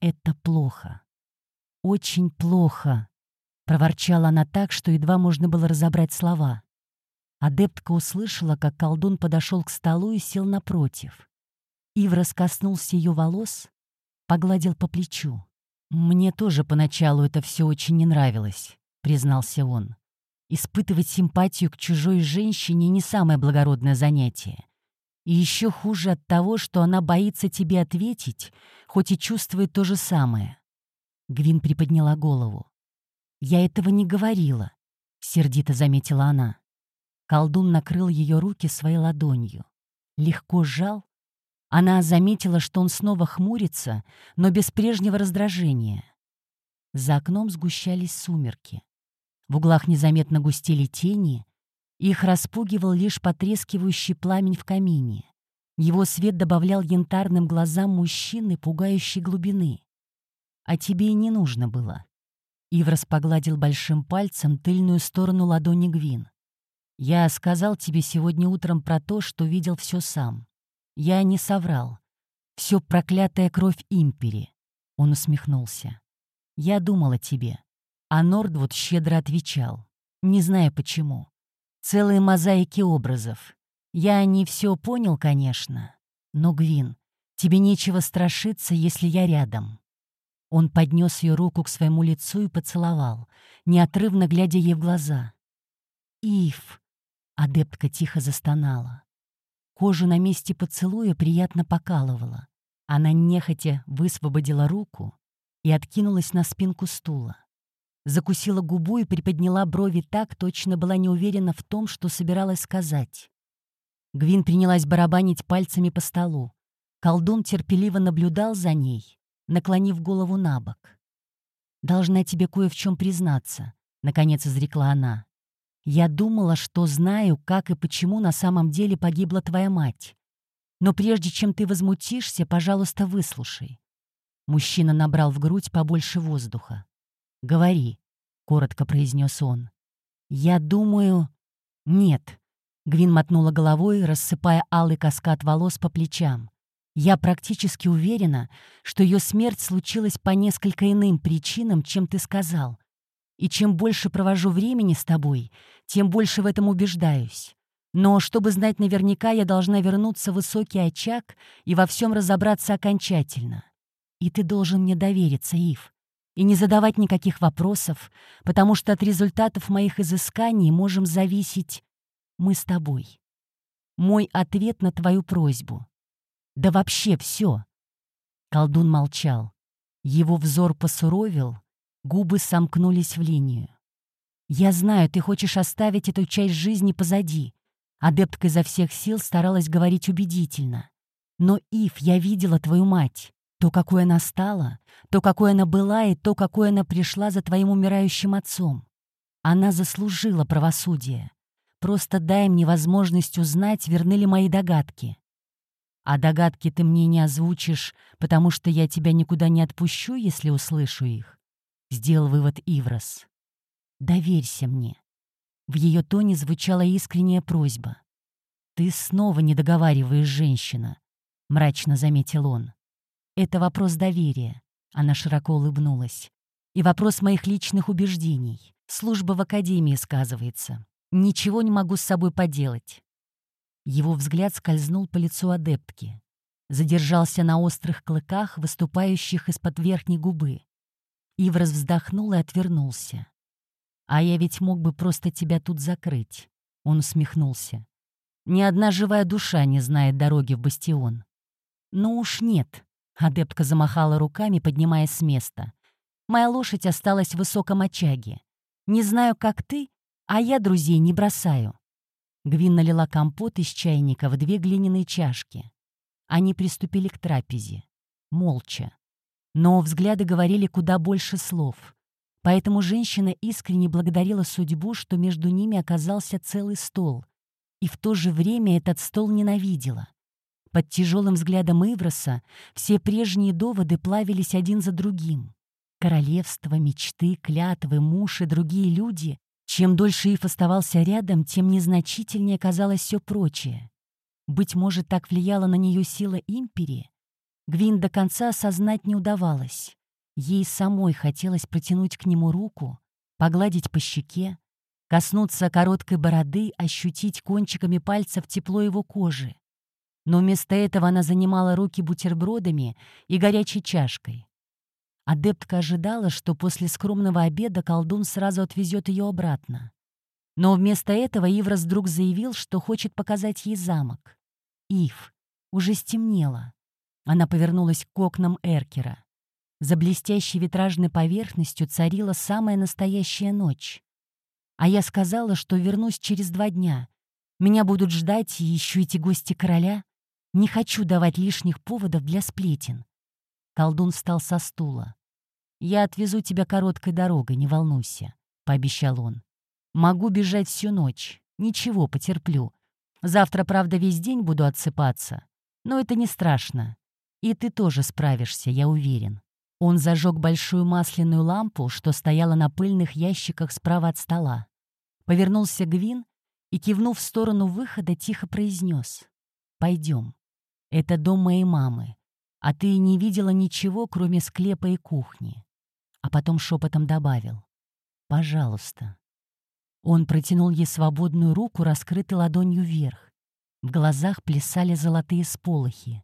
«Это плохо. Очень плохо», — проворчала она так, что едва можно было разобрать слова. Адептка услышала, как колдун подошел к столу и сел напротив. Ивра коснулся ее волос, погладил по плечу. «Мне тоже поначалу это все очень не нравилось», — признался он. Испытывать симпатию к чужой женщине не самое благородное занятие. И еще хуже от того, что она боится тебе ответить, хоть и чувствует то же самое. Гвин приподняла голову. «Я этого не говорила», — сердито заметила она. Колдун накрыл ее руки своей ладонью. Легко сжал. Она заметила, что он снова хмурится, но без прежнего раздражения. За окном сгущались сумерки. В углах незаметно густели тени, их распугивал лишь потрескивающий пламень в камине. Его свет добавлял янтарным глазам мужчины пугающей глубины. «А тебе и не нужно было». Иврос погладил большим пальцем тыльную сторону ладони Гвин. «Я сказал тебе сегодня утром про то, что видел все сам. Я не соврал. Все проклятая кровь Импери». Он усмехнулся. «Я думал о тебе. А Нордвуд щедро отвечал. Не знаю почему. Целые мозаики образов. Я не все понял, конечно. Но, Гвин, тебе нечего страшиться, если я рядом. Он поднес ее руку к своему лицу и поцеловал, неотрывно глядя ей в глаза. «Ив!» — адептка тихо застонала. Кожу на месте поцелуя приятно покалывала. Она нехотя высвободила руку и откинулась на спинку стула. Закусила губу и приподняла брови так, точно была не уверена в том, что собиралась сказать. Гвин принялась барабанить пальцами по столу. Колдун терпеливо наблюдал за ней, наклонив голову на бок. «Должна тебе кое в чем признаться», — наконец изрекла она. «Я думала, что знаю, как и почему на самом деле погибла твоя мать. Но прежде чем ты возмутишься, пожалуйста, выслушай». Мужчина набрал в грудь побольше воздуха. «Говори», — коротко произнес он. «Я думаю...» «Нет». Гвин мотнула головой, рассыпая алый каскад волос по плечам. «Я практически уверена, что ее смерть случилась по несколько иным причинам, чем ты сказал. И чем больше провожу времени с тобой, тем больше в этом убеждаюсь. Но чтобы знать наверняка, я должна вернуться в высокий очаг и во всем разобраться окончательно. И ты должен мне довериться, Ив и не задавать никаких вопросов, потому что от результатов моих изысканий можем зависеть мы с тобой. Мой ответ на твою просьбу. Да вообще все. Колдун молчал. Его взор посуровил, губы сомкнулись в линию. «Я знаю, ты хочешь оставить эту часть жизни позади». Адептка изо всех сил старалась говорить убедительно. «Но, Ив, я видела твою мать. То, какой она стала, то, какой она была и то, какой она пришла за твоим умирающим отцом. Она заслужила правосудие. Просто дай мне возможность узнать, верны ли мои догадки. А догадки ты мне не озвучишь, потому что я тебя никуда не отпущу, если услышу их. Сделал вывод Иврос. Доверься мне. В ее тоне звучала искренняя просьба. Ты снова не договариваешь, женщина. — мрачно заметил он. «Это вопрос доверия», — она широко улыбнулась. «И вопрос моих личных убеждений. Служба в академии сказывается. Ничего не могу с собой поделать». Его взгляд скользнул по лицу адептки. Задержался на острых клыках, выступающих из-под верхней губы. Иврос вздохнул и отвернулся. «А я ведь мог бы просто тебя тут закрыть», — он усмехнулся. «Ни одна живая душа не знает дороги в бастион». «Ну уж нет», — адептка замахала руками, поднимаясь с места. «Моя лошадь осталась в высоком очаге. Не знаю, как ты, а я друзей не бросаю». Гвин налила компот из чайника в две глиняные чашки. Они приступили к трапезе. Молча. Но взгляды говорили куда больше слов. Поэтому женщина искренне благодарила судьбу, что между ними оказался целый стол. И в то же время этот стол ненавидела. Под тяжелым взглядом Ивроса все прежние доводы плавились один за другим. Королевство, мечты, клятвы, муж и другие люди чем дольше Ив оставался рядом, тем незначительнее казалось все прочее. Быть может, так влияла на нее сила империи? Гвин до конца осознать не удавалось. Ей самой хотелось протянуть к нему руку, погладить по щеке, коснуться короткой бороды, ощутить кончиками пальцев тепло его кожи. Но вместо этого она занимала руки бутербродами и горячей чашкой. Адептка ожидала, что после скромного обеда колдун сразу отвезет ее обратно. Но вместо этого Иврос вдруг заявил, что хочет показать ей замок. Ив, уже стемнело. Она повернулась к окнам Эркера. За блестящей витражной поверхностью царила самая настоящая ночь. А я сказала, что вернусь через два дня. Меня будут ждать и еще эти гости короля. Не хочу давать лишних поводов для сплетен. Колдун встал со стула. «Я отвезу тебя короткой дорогой, не волнуйся», — пообещал он. «Могу бежать всю ночь. Ничего, потерплю. Завтра, правда, весь день буду отсыпаться. Но это не страшно. И ты тоже справишься, я уверен». Он зажег большую масляную лампу, что стояла на пыльных ящиках справа от стола. Повернулся Гвин и, кивнув в сторону выхода, тихо произнес. «Пойдем. Это дом моей мамы а ты не видела ничего, кроме склепа и кухни. А потом шепотом добавил. «Пожалуйста». Он протянул ей свободную руку, раскрытой ладонью вверх. В глазах плясали золотые сполохи.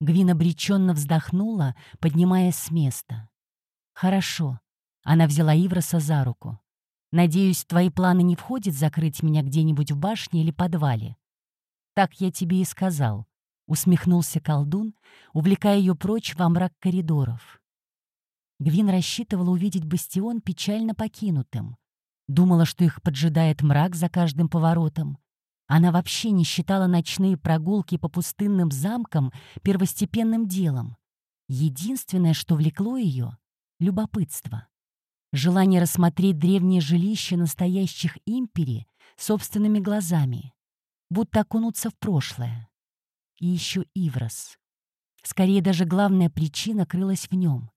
Гвин обреченно вздохнула, поднимаясь с места. «Хорошо». Она взяла Ивроса за руку. «Надеюсь, твои планы не входит закрыть меня где-нибудь в башне или подвале?» «Так я тебе и сказал», — усмехнулся колдун, увлекая ее прочь во мрак коридоров. Гвин рассчитывала увидеть бастион печально покинутым. Думала, что их поджидает мрак за каждым поворотом. Она вообще не считала ночные прогулки по пустынным замкам первостепенным делом. Единственное, что влекло ее — любопытство. Желание рассмотреть древнее жилище настоящих империй собственными глазами, будто окунуться в прошлое и еще Иврос. Скорее, даже главная причина крылась в нем.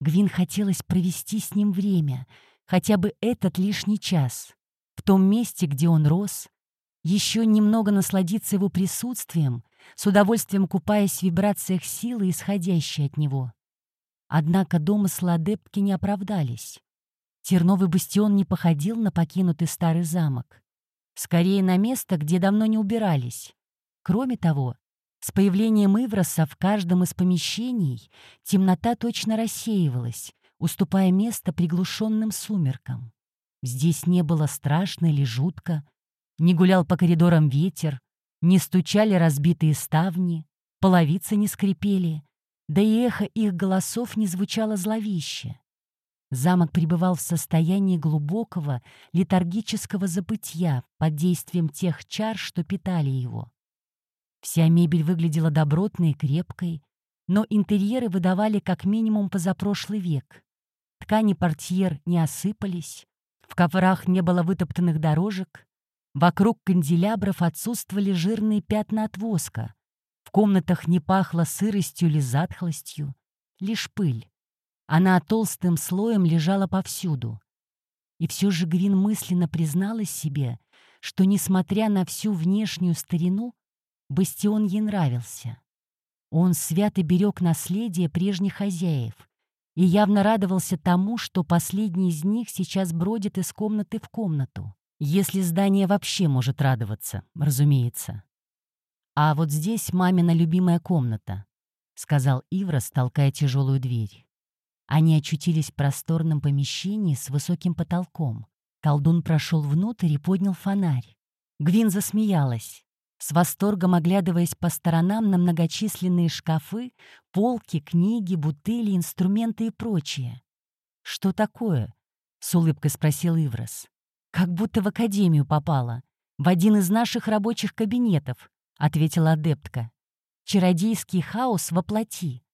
Гвин хотелось провести с ним время, хотя бы этот лишний час, в том месте, где он рос, еще немного насладиться его присутствием, с удовольствием купаясь в вибрациях силы, исходящей от него. Однако домыслы адептки не оправдались. Терновый бастион не походил на покинутый старый замок. Скорее, на место, где давно не убирались. Кроме того, с появлением Ивроса в каждом из помещений темнота точно рассеивалась, уступая место приглушенным сумеркам. Здесь не было страшно или жутко, не гулял по коридорам ветер, не стучали разбитые ставни, половицы не скрипели, да и эхо их голосов не звучало зловеще. Замок пребывал в состоянии глубокого летаргического забытья под действием тех чар, что питали его. Вся мебель выглядела добротной и крепкой, но интерьеры выдавали как минимум позапрошлый век. Ткани портьер не осыпались, в коврах не было вытоптанных дорожек, вокруг канделябров отсутствовали жирные пятна от воска, в комнатах не пахло сыростью или затхлостью, лишь пыль. Она толстым слоем лежала повсюду. И все же Гвин мысленно призналась себе, что, несмотря на всю внешнюю старину, Бастион ей нравился. Он свято берег наследие прежних хозяев и явно радовался тому, что последний из них сейчас бродит из комнаты в комнату. Если здание вообще может радоваться, разумеется. «А вот здесь мамина любимая комната», — сказал Иврос, толкая тяжелую дверь. Они очутились в просторном помещении с высоким потолком. Колдун прошел внутрь и поднял фонарь. Гвин засмеялась, с восторгом оглядываясь по сторонам на многочисленные шкафы, полки, книги, бутыли, инструменты и прочее. «Что такое?» — с улыбкой спросил Иврос. «Как будто в академию попала. В один из наших рабочих кабинетов», — ответила адептка. «Чародейский хаос воплоти».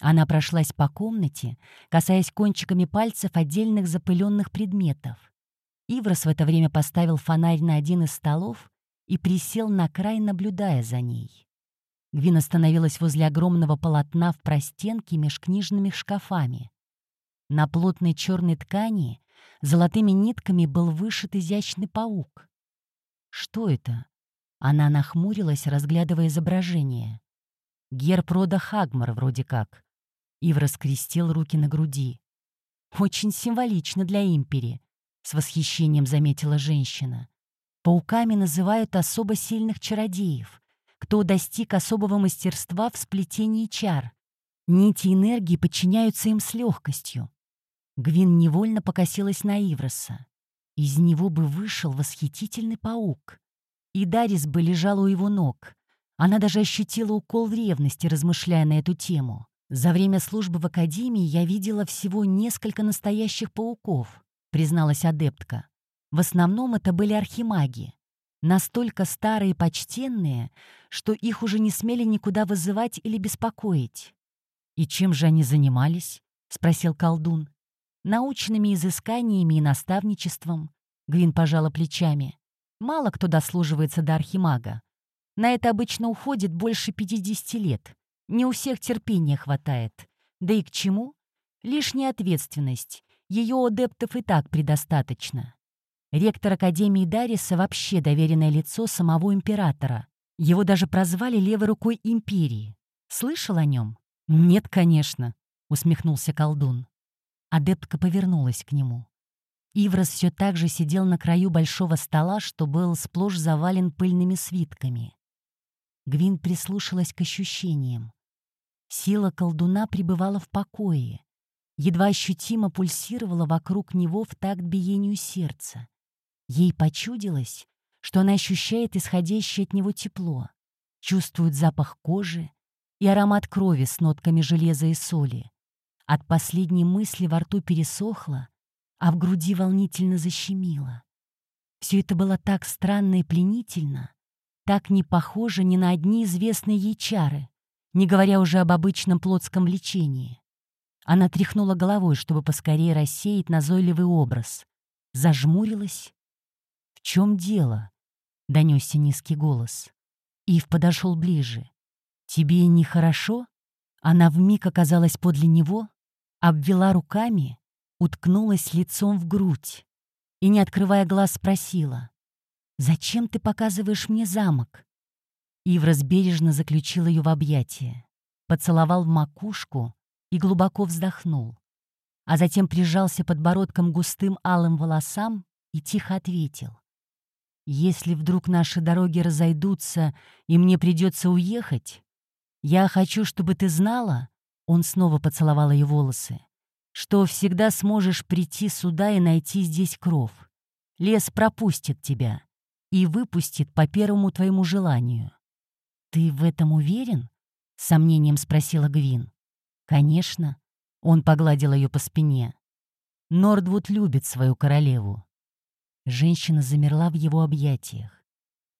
Она прошлась по комнате, касаясь кончиками пальцев отдельных запыленных предметов. Иврос в это время поставил фонарь на один из столов и присел на край, наблюдая за ней. Гвин остановилась возле огромного полотна в простенке меж книжными шкафами. На плотной черной ткани золотыми нитками был вышит изящный паук. «Что это?» Она нахмурилась, разглядывая изображение. Герб рода Хагмар вроде как. Ив раскрестил руки на груди. «Очень символично для импери», — с восхищением заметила женщина. «Пауками называют особо сильных чародеев, кто достиг особого мастерства в сплетении чар. Нити энергии подчиняются им с легкостью. Гвин невольно покосилась на Ивроса. Из него бы вышел восхитительный паук. И Дарис бы лежал у его ног. Она даже ощутила укол ревности, размышляя на эту тему. «За время службы в Академии я видела всего несколько настоящих пауков», призналась адептка. В основном это были архимаги. Настолько старые и почтенные, что их уже не смели никуда вызывать или беспокоить. «И чем же они занимались?» — спросил колдун научными изысканиями и наставничеством. Гвин пожала плечами. Мало кто дослуживается до архимага. На это обычно уходит больше 50 лет. Не у всех терпения хватает. Да и к чему? Лишняя ответственность. Ее адептов и так предостаточно. Ректор Академии Дариса вообще доверенное лицо самого императора. Его даже прозвали левой рукой империи. Слышал о нем? «Нет, конечно», — усмехнулся колдун. Адептка повернулась к нему. Иврос все так же сидел на краю большого стола, что был сплошь завален пыльными свитками. Гвин прислушалась к ощущениям. Сила колдуна пребывала в покое. Едва ощутимо пульсировала вокруг него в такт биению сердца. Ей почудилось, что она ощущает исходящее от него тепло, чувствует запах кожи и аромат крови с нотками железа и соли. От последней мысли во рту пересохло, а в груди волнительно защемило. Все это было так странно и пленительно, так не похоже ни на одни известные ей чары, не говоря уже об обычном плотском влечении. Она тряхнула головой, чтобы поскорее рассеять назойливый образ. Зажмурилась. «В чем дело?» — донесся низкий голос. Ив подошел ближе. «Тебе нехорошо?» Она вмиг оказалась подле него, обвела руками, уткнулась лицом в грудь и, не открывая глаз, спросила, «Зачем ты показываешь мне замок?» Иврос бережно заключил ее в объятия, поцеловал в макушку и глубоко вздохнул, а затем прижался подбородком густым алым волосам и тихо ответил, «Если вдруг наши дороги разойдутся и мне придется уехать, я хочу, чтобы ты знала, он снова поцеловал ее волосы. «Что всегда сможешь прийти сюда и найти здесь кров. Лес пропустит тебя и выпустит по первому твоему желанию». «Ты в этом уверен?» — сомнением спросила Гвин. «Конечно». Он погладил ее по спине. Нордвуд любит свою королеву. Женщина замерла в его объятиях.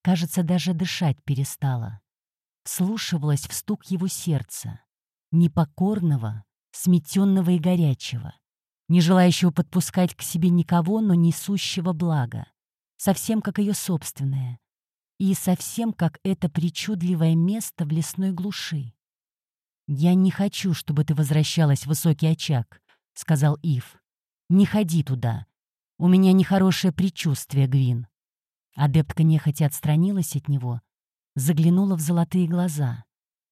Кажется, даже дышать перестала. Вслушивалась в стук его сердца непокорного, сметенного и горячего, не желающего подпускать к себе никого, но несущего благо, совсем как ее собственное, и совсем как это причудливое место в лесной глуши. «Я не хочу, чтобы ты возвращалась в высокий очаг», — сказал Ив. «Не ходи туда. У меня нехорошее предчувствие, Гвин». Адептка нехотя отстранилась от него, заглянула в золотые глаза.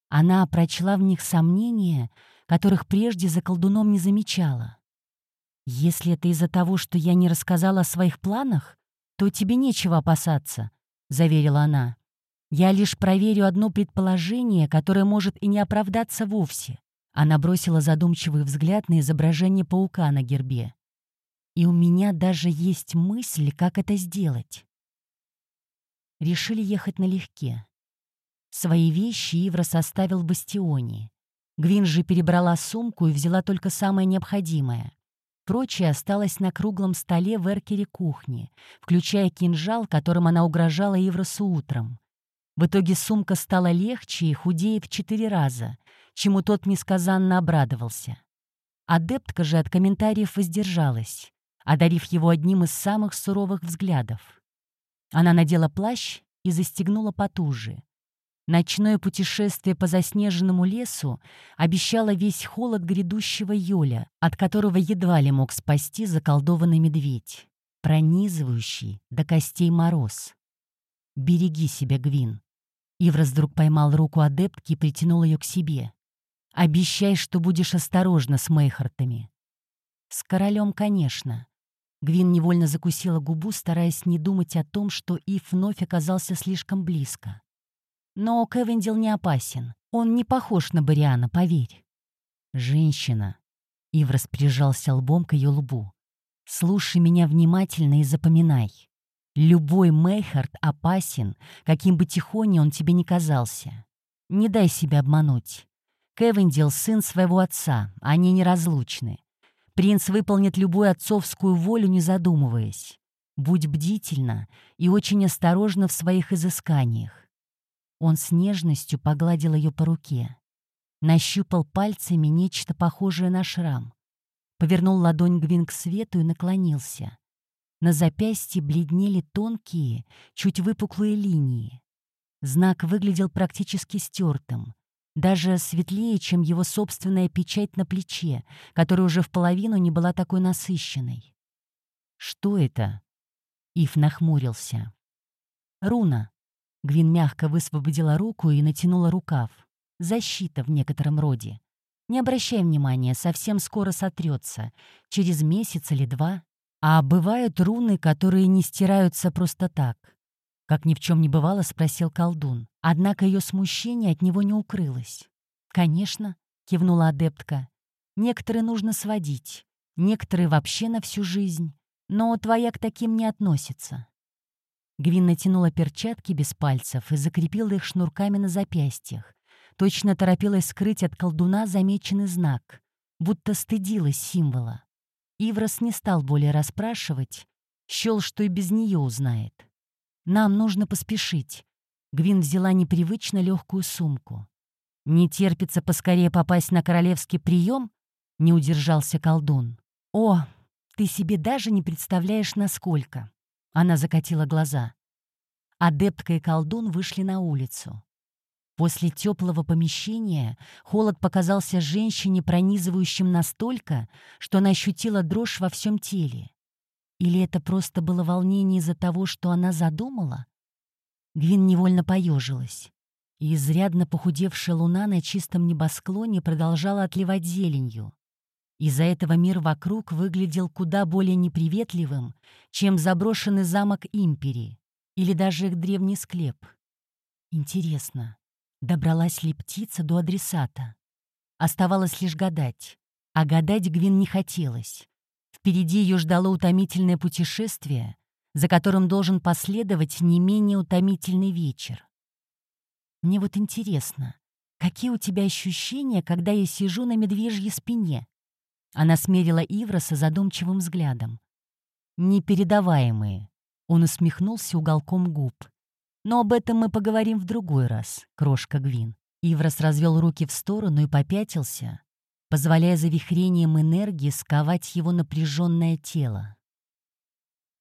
Она прочла в них сомнения, которых прежде за колдуном не замечала. «Если это из-за того, что я не рассказала о своих планах, то тебе нечего опасаться», — заверила она. «Я лишь проверю одно предположение, которое может и не оправдаться вовсе». Она бросила задумчивый взгляд на изображение паука на гербе. «И у меня даже есть мысль, как это сделать». Решили ехать налегке. Свои вещи Ивра составил в бастионе. Гвин же перебрала сумку и взяла только самое необходимое. Прочее осталось на круглом столе в эркере кухни, включая кинжал, которым она угрожала Ивросу утром. В итоге сумка стала легче и худее в четыре раза, чему тот несказанно обрадовался. Адептка же от комментариев воздержалась, одарив его одним из самых суровых взглядов. Она надела плащ и застегнула потуже. Ночное путешествие по заснеженному лесу обещало весь холод грядущего Йоля, от которого едва ли мог спасти заколдованный медведь, пронизывающий до костей мороз. «Береги себя, Гвин». Иврос вдруг поймал руку адептки и притянул ее к себе. «Обещай, что будешь осторожна с Мейхартами». «С королем, конечно». Гвин невольно закусила губу, стараясь не думать о том, что Ив вновь оказался слишком близко. Но Кевиндил не опасен. Он не похож на Бариана, поверь. Женщина. Иврос прижался лбом к ее лбу. Слушай меня внимательно и запоминай. Любой Мейхард опасен, каким бы тихоней он тебе не казался. Не дай себя обмануть. Кевиндил — сын своего отца, они неразлучны. Принц выполнит любую отцовскую волю, не задумываясь. Будь бдительна и очень осторожна в своих изысканиях. Он с нежностью погладил ее по руке. Нащупал пальцами нечто похожее на шрам. Повернул ладонь Гвин к свету и наклонился. На запястье бледнели тонкие, чуть выпуклые линии. Знак выглядел практически стертым, даже светлее, чем его собственная печать на плече, которая уже в половину не была такой насыщенной. «Что это?» Ив нахмурился. «Руна», Гвин мягко высвободила руку и натянула рукав. Защита в некотором роде. Не обращай внимания, совсем скоро сотрется. Через месяц или два. А бывают руны, которые не стираются просто так. Как ни в чем не бывало, спросил колдун. Однако ее смущение от него не укрылось. «Конечно», — кивнула адептка. «Некоторые нужно сводить, некоторые вообще на всю жизнь, но твоя к таким не относится. Гвин натянула перчатки без пальцев и закрепила их шнурками на запястьях. Точно торопилась скрыть от колдуна замеченный знак, будто стыдилась символа. Иврос не стал более расспрашивать, счел, что и без нее узнает. «Нам нужно поспешить». Гвин взяла непривычно легкую сумку. «Не терпится поскорее попасть на королевский прием?» — не удержался колдун. «О, ты себе даже не представляешь, насколько!» Она закатила глаза. Адептка и колдун вышли на улицу. После теплого помещения холод показался женщине пронизывающим настолько, что она ощутила дрожь во всем теле. Или это просто было волнение из-за того, что она задумала? Гвин невольно поежилась. И изрядно похудевшая луна на чистом небосклоне продолжала отливать зеленью. Из-за этого мир вокруг выглядел куда более неприветливым, чем заброшенный замок Империи или даже их древний склеп. Интересно, добралась ли птица до адресата? Оставалось лишь гадать. А гадать Гвин не хотелось. Впереди ее ждало утомительное путешествие, за которым должен последовать не менее утомительный вечер. Мне вот интересно, какие у тебя ощущения, когда я сижу на медвежьей спине? Она смерила Ивроса задумчивым взглядом. «Непередаваемые», — он усмехнулся уголком губ. «Но об этом мы поговорим в другой раз, крошка Гвин». Иврос развел руки в сторону и попятился, позволяя завихрением энергии сковать его напряженное тело.